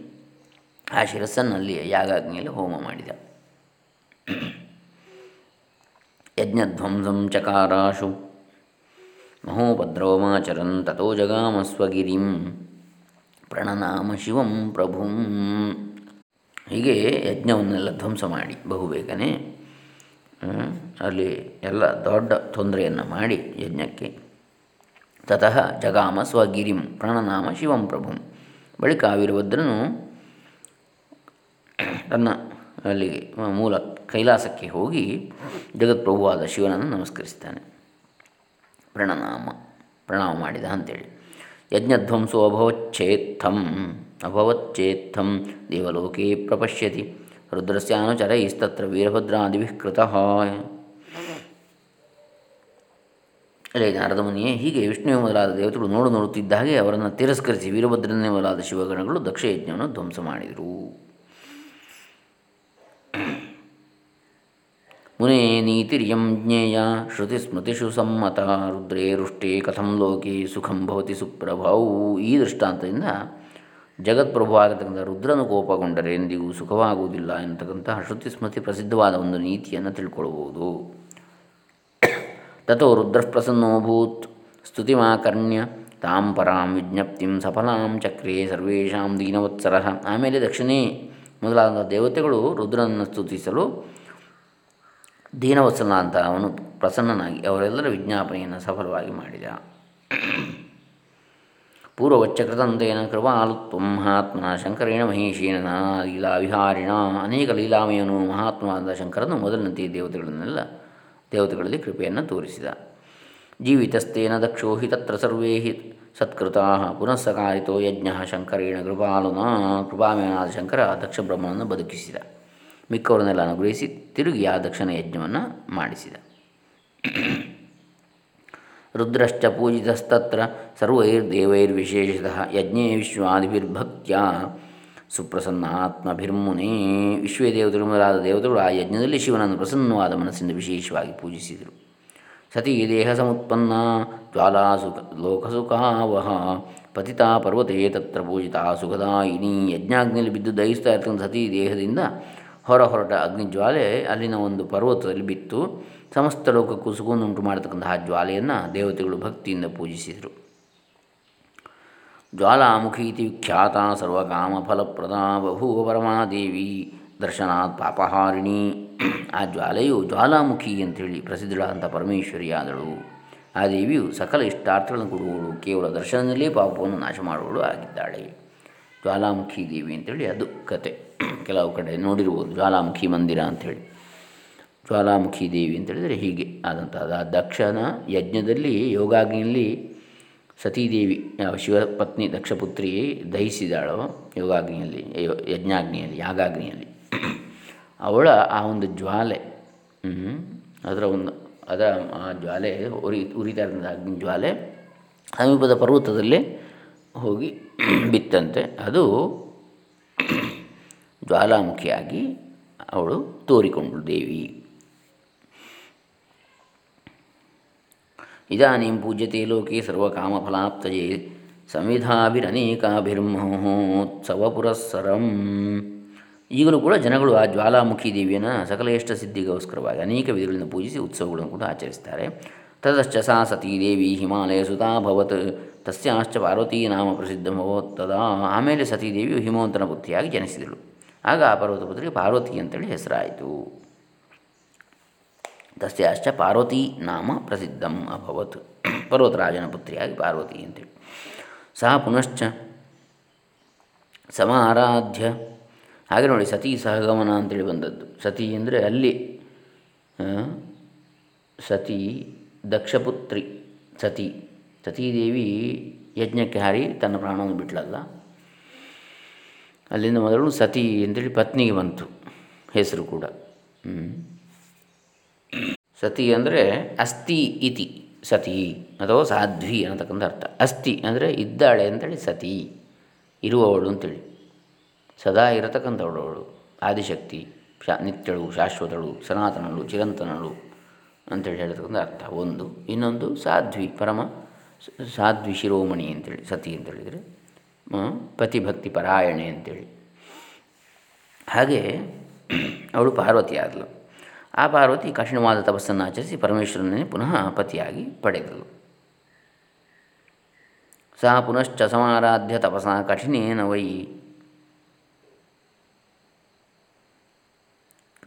ಆ ಶಿರಸ್ಸನ್ನಲ್ಲಿ ಯಾಗಾಗ್ನಿಯಲ್ಲಿ ಹೋಮ ಮಾಡಿದ. ಯಜ್ಞಧ್ವಂಸಂ ಚಕಾರಾಶು. ಮಹೋಪದ್ರವಮಾಚರನ್ ತಥೋ ಜಗಾಮಸ್ವಗಿರಿಂ. ಪ್ರಣನಾಮ ಶಿವಂ ಪ್ರಭುಂ. ಹೀಗೆ ಯಜ್ಞವನ್ನೆಲ್ಲ ಧ್ವಂಸ ಮಾಡಿ ಬಹುಬೇಗನೆ ಅಲ್ಲಿ ಎಲ್ಲ ದೊಡ್ಡ ತೊಂದರೆಯನ್ನು ಮಾಡಿ ಯಜ್ಞಕ್ಕೆ. ತತಃ ಜಗಾಮ ಸ್ವಗಿರಿಂ ಪ್ರಣನಾಮ ಶಿವಂ ಪ್ರಭುಂ. ಬಳಿಕ ವೀರಭದ್ರನು ತನ್ನ ಅಲ್ಲಿ ಮೂಲ ಕೈಲಾಸಕ್ಕೆ ಹೋಗಿ ಜಗತ್ಪ್ರಭುವಾದ ಶಿವನನ್ನು ನಮಸ್ಕರಿಸ್ತಾನೆ. ಪ್ರಣನಾಮ, ಪ್ರಣಾಮ ಮಾಡಿದ ಅಂತೇಳಿ. ಯಜ್ಞಧ್ವಂಸೋ ಅಭವಚ್ಚೇತ್ಥಂ ಅಭವಚ್ಚೇತ್ಥಂ ದೇವಲೋಕೆ ಪ್ರಪಶ್ಯತಿ. ರುದ್ರಸ್ಯಾನುಚರೈಸ್ತತ್ರ ವೀರಭದ್ರಾದಿಭಿ ಕೃತಃ. ಅಲ್ಲೇ ನಾರದ ಮುನಿಯೇ ಹೀಗೆ ವಿಷ್ಣುವೆ ಮೊದಲಾದ ದೇವತೆಗಳು ನೋಡು ನೋಡುತ್ತಿದ್ದ ಹಾಗೆ ಅವರನ್ನು ತಿರಸ್ಕರಿಸಿ ವೀರಭದ್ರನೇ ಮೊದಲಾದ ಶಿವಗಣಗಳು ದಕ್ಷ ಯಜ್ಞವನ್ನು ಧ್ವಂಸ ಮಾಡಿದರು. ಮುನೇ ನೀತಿರ್ಯಂ ಜ್ಞೇಯ ಶ್ರುತಿಸ್ಮೃತಿಷು ಸಮ್ಮತ ರುದ್ರೇ ರುಷ್ಟೇ ಕಥಂ ಲೋಕೆ ಸುಖಂ ಭವತಿ ಸುಪ್ರಭಾವು ಈ ದೃಷ್ಟಾಂತದಿಂದ ಜಗತ್ಪ್ರಭು ಆಗತಕ್ಕಂಥ ರುದ್ರನು ಕೋಪಗೊಂಡರೆ ಎಂದಿಗೂ ಸುಖವಾಗುವುದಿಲ್ಲ ಎನ್ನತಕ್ಕಂತಹ ಶ್ರುತಿ ಸ್ಮೃತಿ ಪ್ರಸಿದ್ಧವಾದ ಒಂದು ನೀತಿಯನ್ನು ತಿಳ್ಕೊಳ್ಬೋದು ತಥೋ ರುದ್ರ ಪ್ರಸನ್ನೋಭೂತ್ ಸ್ತುತಿಮಾಕರ್ಣ್ಯ, ತಾಂ ಪರಾಂ ವಿಜ್ಞಪ್ತಿಂ ಸಫಲಾಂ ಚಕ್ರೇ ಸರ್ವೇಷಾಂ ದೀನವತ್ಸರ. ಆಮೇಲೆ ದಕ್ಷಿಣೇ ಮೊದಲಾದ ದೇವತೆಗಳು ರುದ್ರನನ್ನು ಸ್ತುತಿಸಲು ದೀನವತ್ಸಲ ಅಂತ ಅವನು ಪ್ರಸನ್ನನಾಗಿ ಅವರೆಲ್ಲರ ವಿಜ್ಞಾಪನೆಯನ್ನು ಸಫಲವಾಗಿ ಮಾಡಿದ. ಪೂರ್ವವಚ್ಚಕೃತಂತೇನ ಕೃಪಾಲುತ್ವ ಮಹಾತ್ಮನ ಶಂಕರೇಣ ಮಹೇಶೇನ ಲೀಲಾ ವಿಹಾರಿಣ ಅನೇಕ ಲೀಲಾಮಯನು ಮಹಾತ್ಮವಾದ ಶಂಕರನು ಮೊದಲಿನಂತೆ ದೇವತೆಗಳನ್ನೆಲ್ಲ ದೇವತೆಗಳಲ್ಲಿ ಕೃಪೆಯನ್ನು ತೋರಿಸಿದ. ಜೀವಿತಸ್ತೇನ ದಕ್ಷೋ ಹಿ ತತ್ರ ಸರ್ವೇ ಹಿ ಸತ್ಕೃತಾ ಪುನಃ ಸಕಾರಿತೋ ಯಜ್ಞ ಶಂಕರೇಣ ಕೃಪಾಲುನ ಕೃಪಾಮಯನಾದ ಶಂಕರ ದಕ್ಷ ಬ್ರಹ್ಮನನ್ನು ಬದುಕಿಸಿದ. ಮಿಕ್ಕವರನ್ನೆಲ್ಲ ಅನುಗ್ರಹಿಸಿ ತಿರುಗಿ ಆ ದಕ್ಷನ ಯಜ್ಞವನ್ನು ಮಾಡಿಸಿದ. ರುದ್ರಶ್ಚ ಪೂಜಿತಸ್ತತ್ರ ಸರ್ವೈರ್ದೇವೈರ್ವಿಶೇಷತಃ ಯಜ್ಞೇ ವಿಶ್ವಾದಿಭಿರ್ಭಕ್ತ್ಯ ಸುಪ್ರಸನ್ನಾತ್ಮಭಿರ್ಮುನೇ. ವಿಶ್ವೇ ದೇವತೆಗಳು ಮೊದಲಾದ ದೇವತೆಗಳು ಆ ಯಜ್ಞದಲ್ಲಿ ಶಿವನನ್ನು ಪ್ರಸನ್ನವಾದ ಮನಸ್ಸಿಂದ ವಿಶೇಷವಾಗಿ ಪೂಜಿಸಿದರು. ಸತಿ ದೇಹ ಸಮತ್ಪನ್ನ ಜ್ವಾಲಾಸು ಲೋಕಸುಖಾವಹ ಪತಿತಾ ಪರ್ವತೆ ತತ್ರ ಪೂಜಿತ ಸುಖದಾಯಿನಿ. ಯಜ್ಞಾಗ್ನಿಯಲ್ಲಿ ಬಿದ್ದು ದಹಿಸ್ತಾ ಇರ್ತಕ್ಕಂಥ ಸತಿ ದೇಹದಿಂದ ಹೊರ ಹೊರಟ ಅಗ್ನಿಜ್ವಾಲೆ ಅಲ್ಲಿನ ಒಂದು ಪರ್ವತದಲ್ಲಿ ಬಿತ್ತು. ಸಮಸ್ತ ಲೋಕಕ್ಕೂ ಸುಖವನ್ನುಂಟು ಮಾಡತಕ್ಕಂತಹ ಜ್ವಾಲೆಯನ್ನು ದೇವತೆಗಳು ಭಕ್ತಿಯಿಂದ ಪೂಜಿಸಿದರು. ಜ್ವಾಲಾಮುಖಿ ಇತಿ ವಿಖ್ಯಾತ ಸರ್ವಕಾಮ ಫಲಪ್ರದ ಬಭೂವ ಪರಮಾದೇವಿ ದರ್ಶನಾತ್ ಪಾಪಹಾರಿಣಿ. ಆ ಜ್ವಾಲೆಯು ಜ್ವಾಲಾಮುಖಿ ಅಂಥೇಳಿ ಪ್ರಸಿದ್ಧಳಾದಂಥ ಪರಮೇಶ್ವರಿಯಾದಳು. ಆ ದೇವಿಯು ಸಕಲ ಇಷ್ಟಾರ್ಥಗಳನ್ನು ಕೊಡುವಳು, ಕೇವಲ ದರ್ಶನದಲ್ಲೇ ಪಾಪವನ್ನು ನಾಶ ಮಾಡುವಳು ಆಗಿದ್ದಾಳೆ. ಜ್ವಾಲಾಮುಖಿ ದೇವಿ ಅಂತೇಳಿ ಅದು ಕತೆ. ಕೆಲವು ಕಡೆ ನೋಡಿರ್ಬೋದು, ಜ್ವಾಲಾಮುಖಿ ಮಂದಿರ ಅಂಥೇಳಿ ಜ್ವಾಲಾಮುಖಿ ದೇವಿ ಅಂತೇಳಿದರೆ ಹೀಗೆ ಆದಂತಹ ದಕ್ಷನ ಯಜ್ಞದಲ್ಲಿ ಯೋಗಾಗ್ನಿಯಲ್ಲಿ ಸತೀದೇವಿ ಶಿವಪತ್ನಿ ದಕ್ಷಪುತ್ರಿ ದಹಿಸಿದಾಳು ಯೋಗಾಗ್ನಿಯಲ್ಲಿ ಯಜ್ಞಾಗ್ನಿಯಲ್ಲಿ, ಯಾಗಾಗ್ನಿಯಲ್ಲಿ. ಅವಳ ಆ ಒಂದು ಜ್ವಾಲೆ ಅದರ ಒಂದು, ಅದರ ಆ ಜ್ವಾಲೆ ಉರಿ ಉರಿತಾ ಜ್ವಾಲೆ ಸಮೀಪದ ಪರ್ವತದಲ್ಲಿ ಹೋಗಿ ಬಿತ್ತಂತೆ. ಅದು ಜ್ವಾಲಾಮುಖಿಯಾಗಿ ಅವಳು ತೋರಿಕೊಂಡಳು ದೇವಿ. ಇದಾನೀಂ ಪೂಜ್ಯತೆ ಲೋಕೆ ಸರ್ವಕಾಮಫಲಾಪ್ತಯೇ ಸಂವಿಧಾಭಿರನೇಕಾಭಿರ್ಮಹೋತ್ಸವ ಪುರಸ್ಸರಂ ಈಗಲೂ ಕೂಡ ಜನಗಳು ಆ ಜ್ವಾಲಾಮುಖಿ ದೇವಿಯನ್ನು ಸಕಲೇಷ್ಟ ಸಿದ್ಧಿಗೋಸ್ಕರವಾಗಿ ಅನೇಕ ವಿಧಿಗಳಿಂದ ಪೂಜಿಸಿ ಉತ್ಸವಗಳನ್ನು ಕೂಡ ಆಚರಿಸ್ತಾರೆ. ತದಶ್ಚ ಸಾ ಸತೀ ದೇವಿ ಹಿಮಾಲಯ ಸುತಾಭವತ್ ತಸ್ಯಾಶ್ಚ ಪಾರ್ವತೀ ನಾಮ ಪ್ರಸಿದ್ಧಭವತ್ ತದಾ ಆಮೇಲೆ ಸತೀದೇವಿಯು ಹಿಮವಂತನ ಬುದ್ಧಿಯಾಗಿ ಜನಿಸಿದಳು. ಆಗ ಆ ಪರ್ವತ ಪುತ್ರಿಗೆ ಪಾರ್ವತಿ ಅಂತೇಳಿ ಹೆಸರಾಯಿತು. ತಸ್ಯಾಶ್ಚ ಪಾರ್ವತಿ ನಾಮ ಪ್ರಸಿದ್ಧಂ ಅಭವತ್. ಪರ್ವತರಾಜನ ಪುತ್ರಿಯಾಗಿ ಪಾರ್ವತಿ ಅಂತೇಳಿ. ಸಹ ಪುನಶ್ಚ ಸಮಾರಾಧ್ಯ. ಹಾಗೆ ನೋಡಿ ಸತಿ ಸಹಗಮನ ಅಂತೇಳಿ ಬಂದದ್ದು. ಸತಿ ಅಂದರೆ ಅಲ್ಲಿ ಸತಿ ದಕ್ಷಪುತ್ರಿ, ಸತಿ. ಸತೀದೇವಿ ಯಜ್ಞಕ್ಕೆ ಹಾರಿ ತನ್ನ ಪ್ರಾಣವನ್ನು ಬಿಟ್ಲಲ್ಲ. ಅಲ್ಲಿಂದ ಮೊದಲು ಸತಿ ಅಂತೇಳಿ ಪತ್ನಿಗೆ ಬಂತು, ಹೆಸರು ಕೂಡ. ಸತಿ ಅಂದರೆ ಅಸ್ಥಿ ಇತಿ, ಸತಿ ಅಥವಾ ಸಾಧ್ವಿ ಅನ್ನತಕ್ಕಂಥ ಅರ್ಥ. ಅಸ್ಥಿ ಅಂದರೆ ಇದ್ದಾಳೆ ಅಂತೇಳಿ ಸತಿ, ಇರುವವಳು ಅಂತೇಳಿ. ಸದಾ ಇರತಕ್ಕಂಥವಳವಳು ಆದಿಶಕ್ತಿ, ಶಾ ನಿತ್ಯಳು, ಶಾಶ್ವತಳು, ಸನಾತನಳು, ಚಿರಂತನಳು ಅಂತೇಳಿ ಹೇಳ್ತಕ್ಕಂಥ ಅರ್ಥ. ಒಂದು. ಇನ್ನೊಂದು ಸಾಧ್ವಿ, ಪರಮ ಸಾಧ್ವಿ ಶಿರೋಮಣಿ ಅಂತೇಳಿ, ಸತಿ ಅಂತೇಳಿದರೆ ಪತಿಭಕ್ತಿ ಪರಾಯಣೆ ಅಂತೇಳಿ. ಹಾಗೆ ಅವಳು ಪಾರ್ವತಿ ಆದಳು ಆ ಪಾರ್ವತಿ ಕಠಿಣವಾದ ತಪಸ್ಸನ್ನು ಆಚರಿಸಿ ಪರಮೇಶ್ವರನೇ ಪುನಃ ಪತಿಯಾಗಿ ಪಡೆದಳು. ಸಹ ಪುನಶ್ಚ ಸಮಾರಾಧ್ಯ ತಪಸ ಕಠಿಣೇನ ವೈ.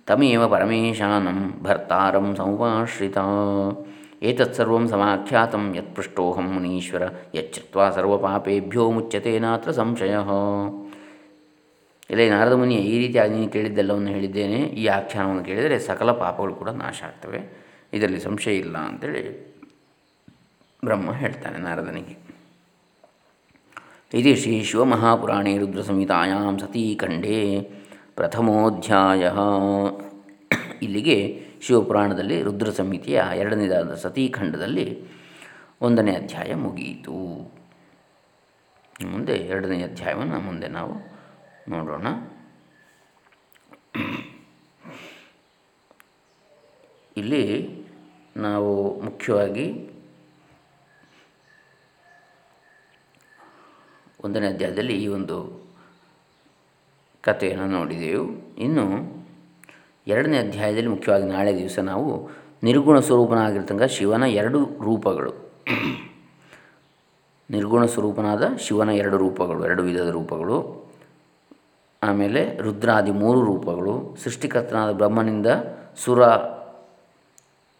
ತಮೇವ ಪರಮೇಶಾನಂ ಭರ್ತಾರಂ ಸಮುಪಾಶ್ರಿತ ಏತತ್ಸರ್ವಂ ಸಮಾಖ್ಯಾತಂ ಯತ್ಪೃಷ್ಟೋಹಂ ಮುನೀಶ್ವರ, ಯಚ್ಚಿತ್ವಾ ಸರ್ವಪಾಪೇಭ್ಯೋ ಮುಚ್ಯತೆ ನಾತ್ರ ಸಂಶಯ. ಇಲ್ಲ ನಾರದ ಮುನಿಯ, ಈ ರೀತಿಯಾಗಿ ನೀನು ಕೇಳಿದ್ದೆಲ್ಲವನ್ನು ಹೇಳಿದ್ದೇನೆ. ಈ ಆಖ್ಯಾನವನ್ನು ಕೇಳಿದರೆ ಸಕಲ ಪಾಪಗಳು ಕೂಡ ನಾಶ ಆಗ್ತವೆ. ಇದರಲ್ಲಿ ಸಂಶಯ ಇಲ್ಲ ಅಂತೇಳಿ ಬ್ರಹ್ಮ ಹೇಳ್ತಾನೆ ನಾರದನಿಗೆ. ಇದು ಶ್ರೀ ಶಿವಮಹಾಪುರಾಣೇ ರುದ್ರಸಂಹಿತಾಯಾಂ ಸತೀಖಂಡೇ ಪ್ರಥಮೋಧ್ಯಾಯ. ಇಲ್ಲಿಗೆ ಶಿವಪುರಾಣದಲ್ಲಿ ರುದ್ರ ಸಂಹಿತೆಯ ಎರಡನೇದಾದ ಸತೀಖಂಡದಲ್ಲಿ ಒಂದನೇ ಅಧ್ಯಾಯ ಮುಗಿಯಿತು. ಮುಂದೆ ಎರಡನೇ ಅಧ್ಯಾಯವನ್ನು ಮುಂದೆ ನಾವು ನೋಡೋಣ. ಇಲ್ಲಿ ನಾವು ಮುಖ್ಯವಾಗಿ ಒಂದನೇ ಅಧ್ಯಾಯದಲ್ಲಿ ಈ ಒಂದು ಕಥೆಯನ್ನು ನೋಡಿದೆವು. ಇನ್ನು ಎರಡನೇ ಅಧ್ಯಾಯದಲ್ಲಿ ಮುಖ್ಯವಾಗಿ ನಾಳೆ ದಿವಸ ನಾವು ನಿರ್ಗುಣ ಸ್ವರೂಪನಾಗಿರ್ತಂಗ ಶಿವನ ಎರಡು ರೂಪಗಳು. ನಿರ್ಗುಣ ಸ್ವರೂಪನಾದ ಶಿವನ ಎರಡು ರೂಪಗಳು, ಎರಡು ವಿಧದ ರೂಪಗಳು. ಆಮೇಲೆ ರುದ್ರಾದಿ ಮೂರು ರೂಪಗಳು, ಸೃಷ್ಟಿಕರ್ತನಾದ ಬ್ರಹ್ಮನಿಂದ ಸುರ,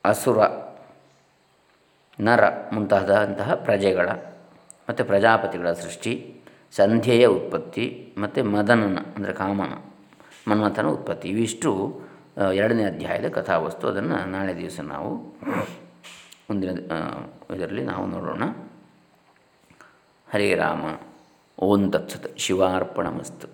ಅಸುರ, ನರ ಮುಂತಾದಂತಹ ಪ್ರಜೆಗಳ ಮತ್ತು ಪ್ರಜಾಪತಿಗಳ ಸೃಷ್ಟಿ, ಸಂಧ್ಯೆಯ ಉತ್ಪತ್ತಿ ಮತ್ತು ಮದನನ ಅಂದರೆ ಕಾಮನ, ಮನ್ಮಥನ ಉತ್ಪತ್ತಿ. ಇವಿಷ್ಟು ಎರಡನೇ ಅಧ್ಯಾಯದ ಕಥಾವಸ್ತು. ಅದನ್ನು ನಾಳೆ ದಿವಸ ನಾವು ಮುಂದಿನ ಇದರಲ್ಲಿ ನಾವು ನೋಡೋಣ. ಹರೇ ರಾಮ, ಓಂ ತತ್ಸತ್, ಶಿವಾರ್ಪಣಮಸ್ತು.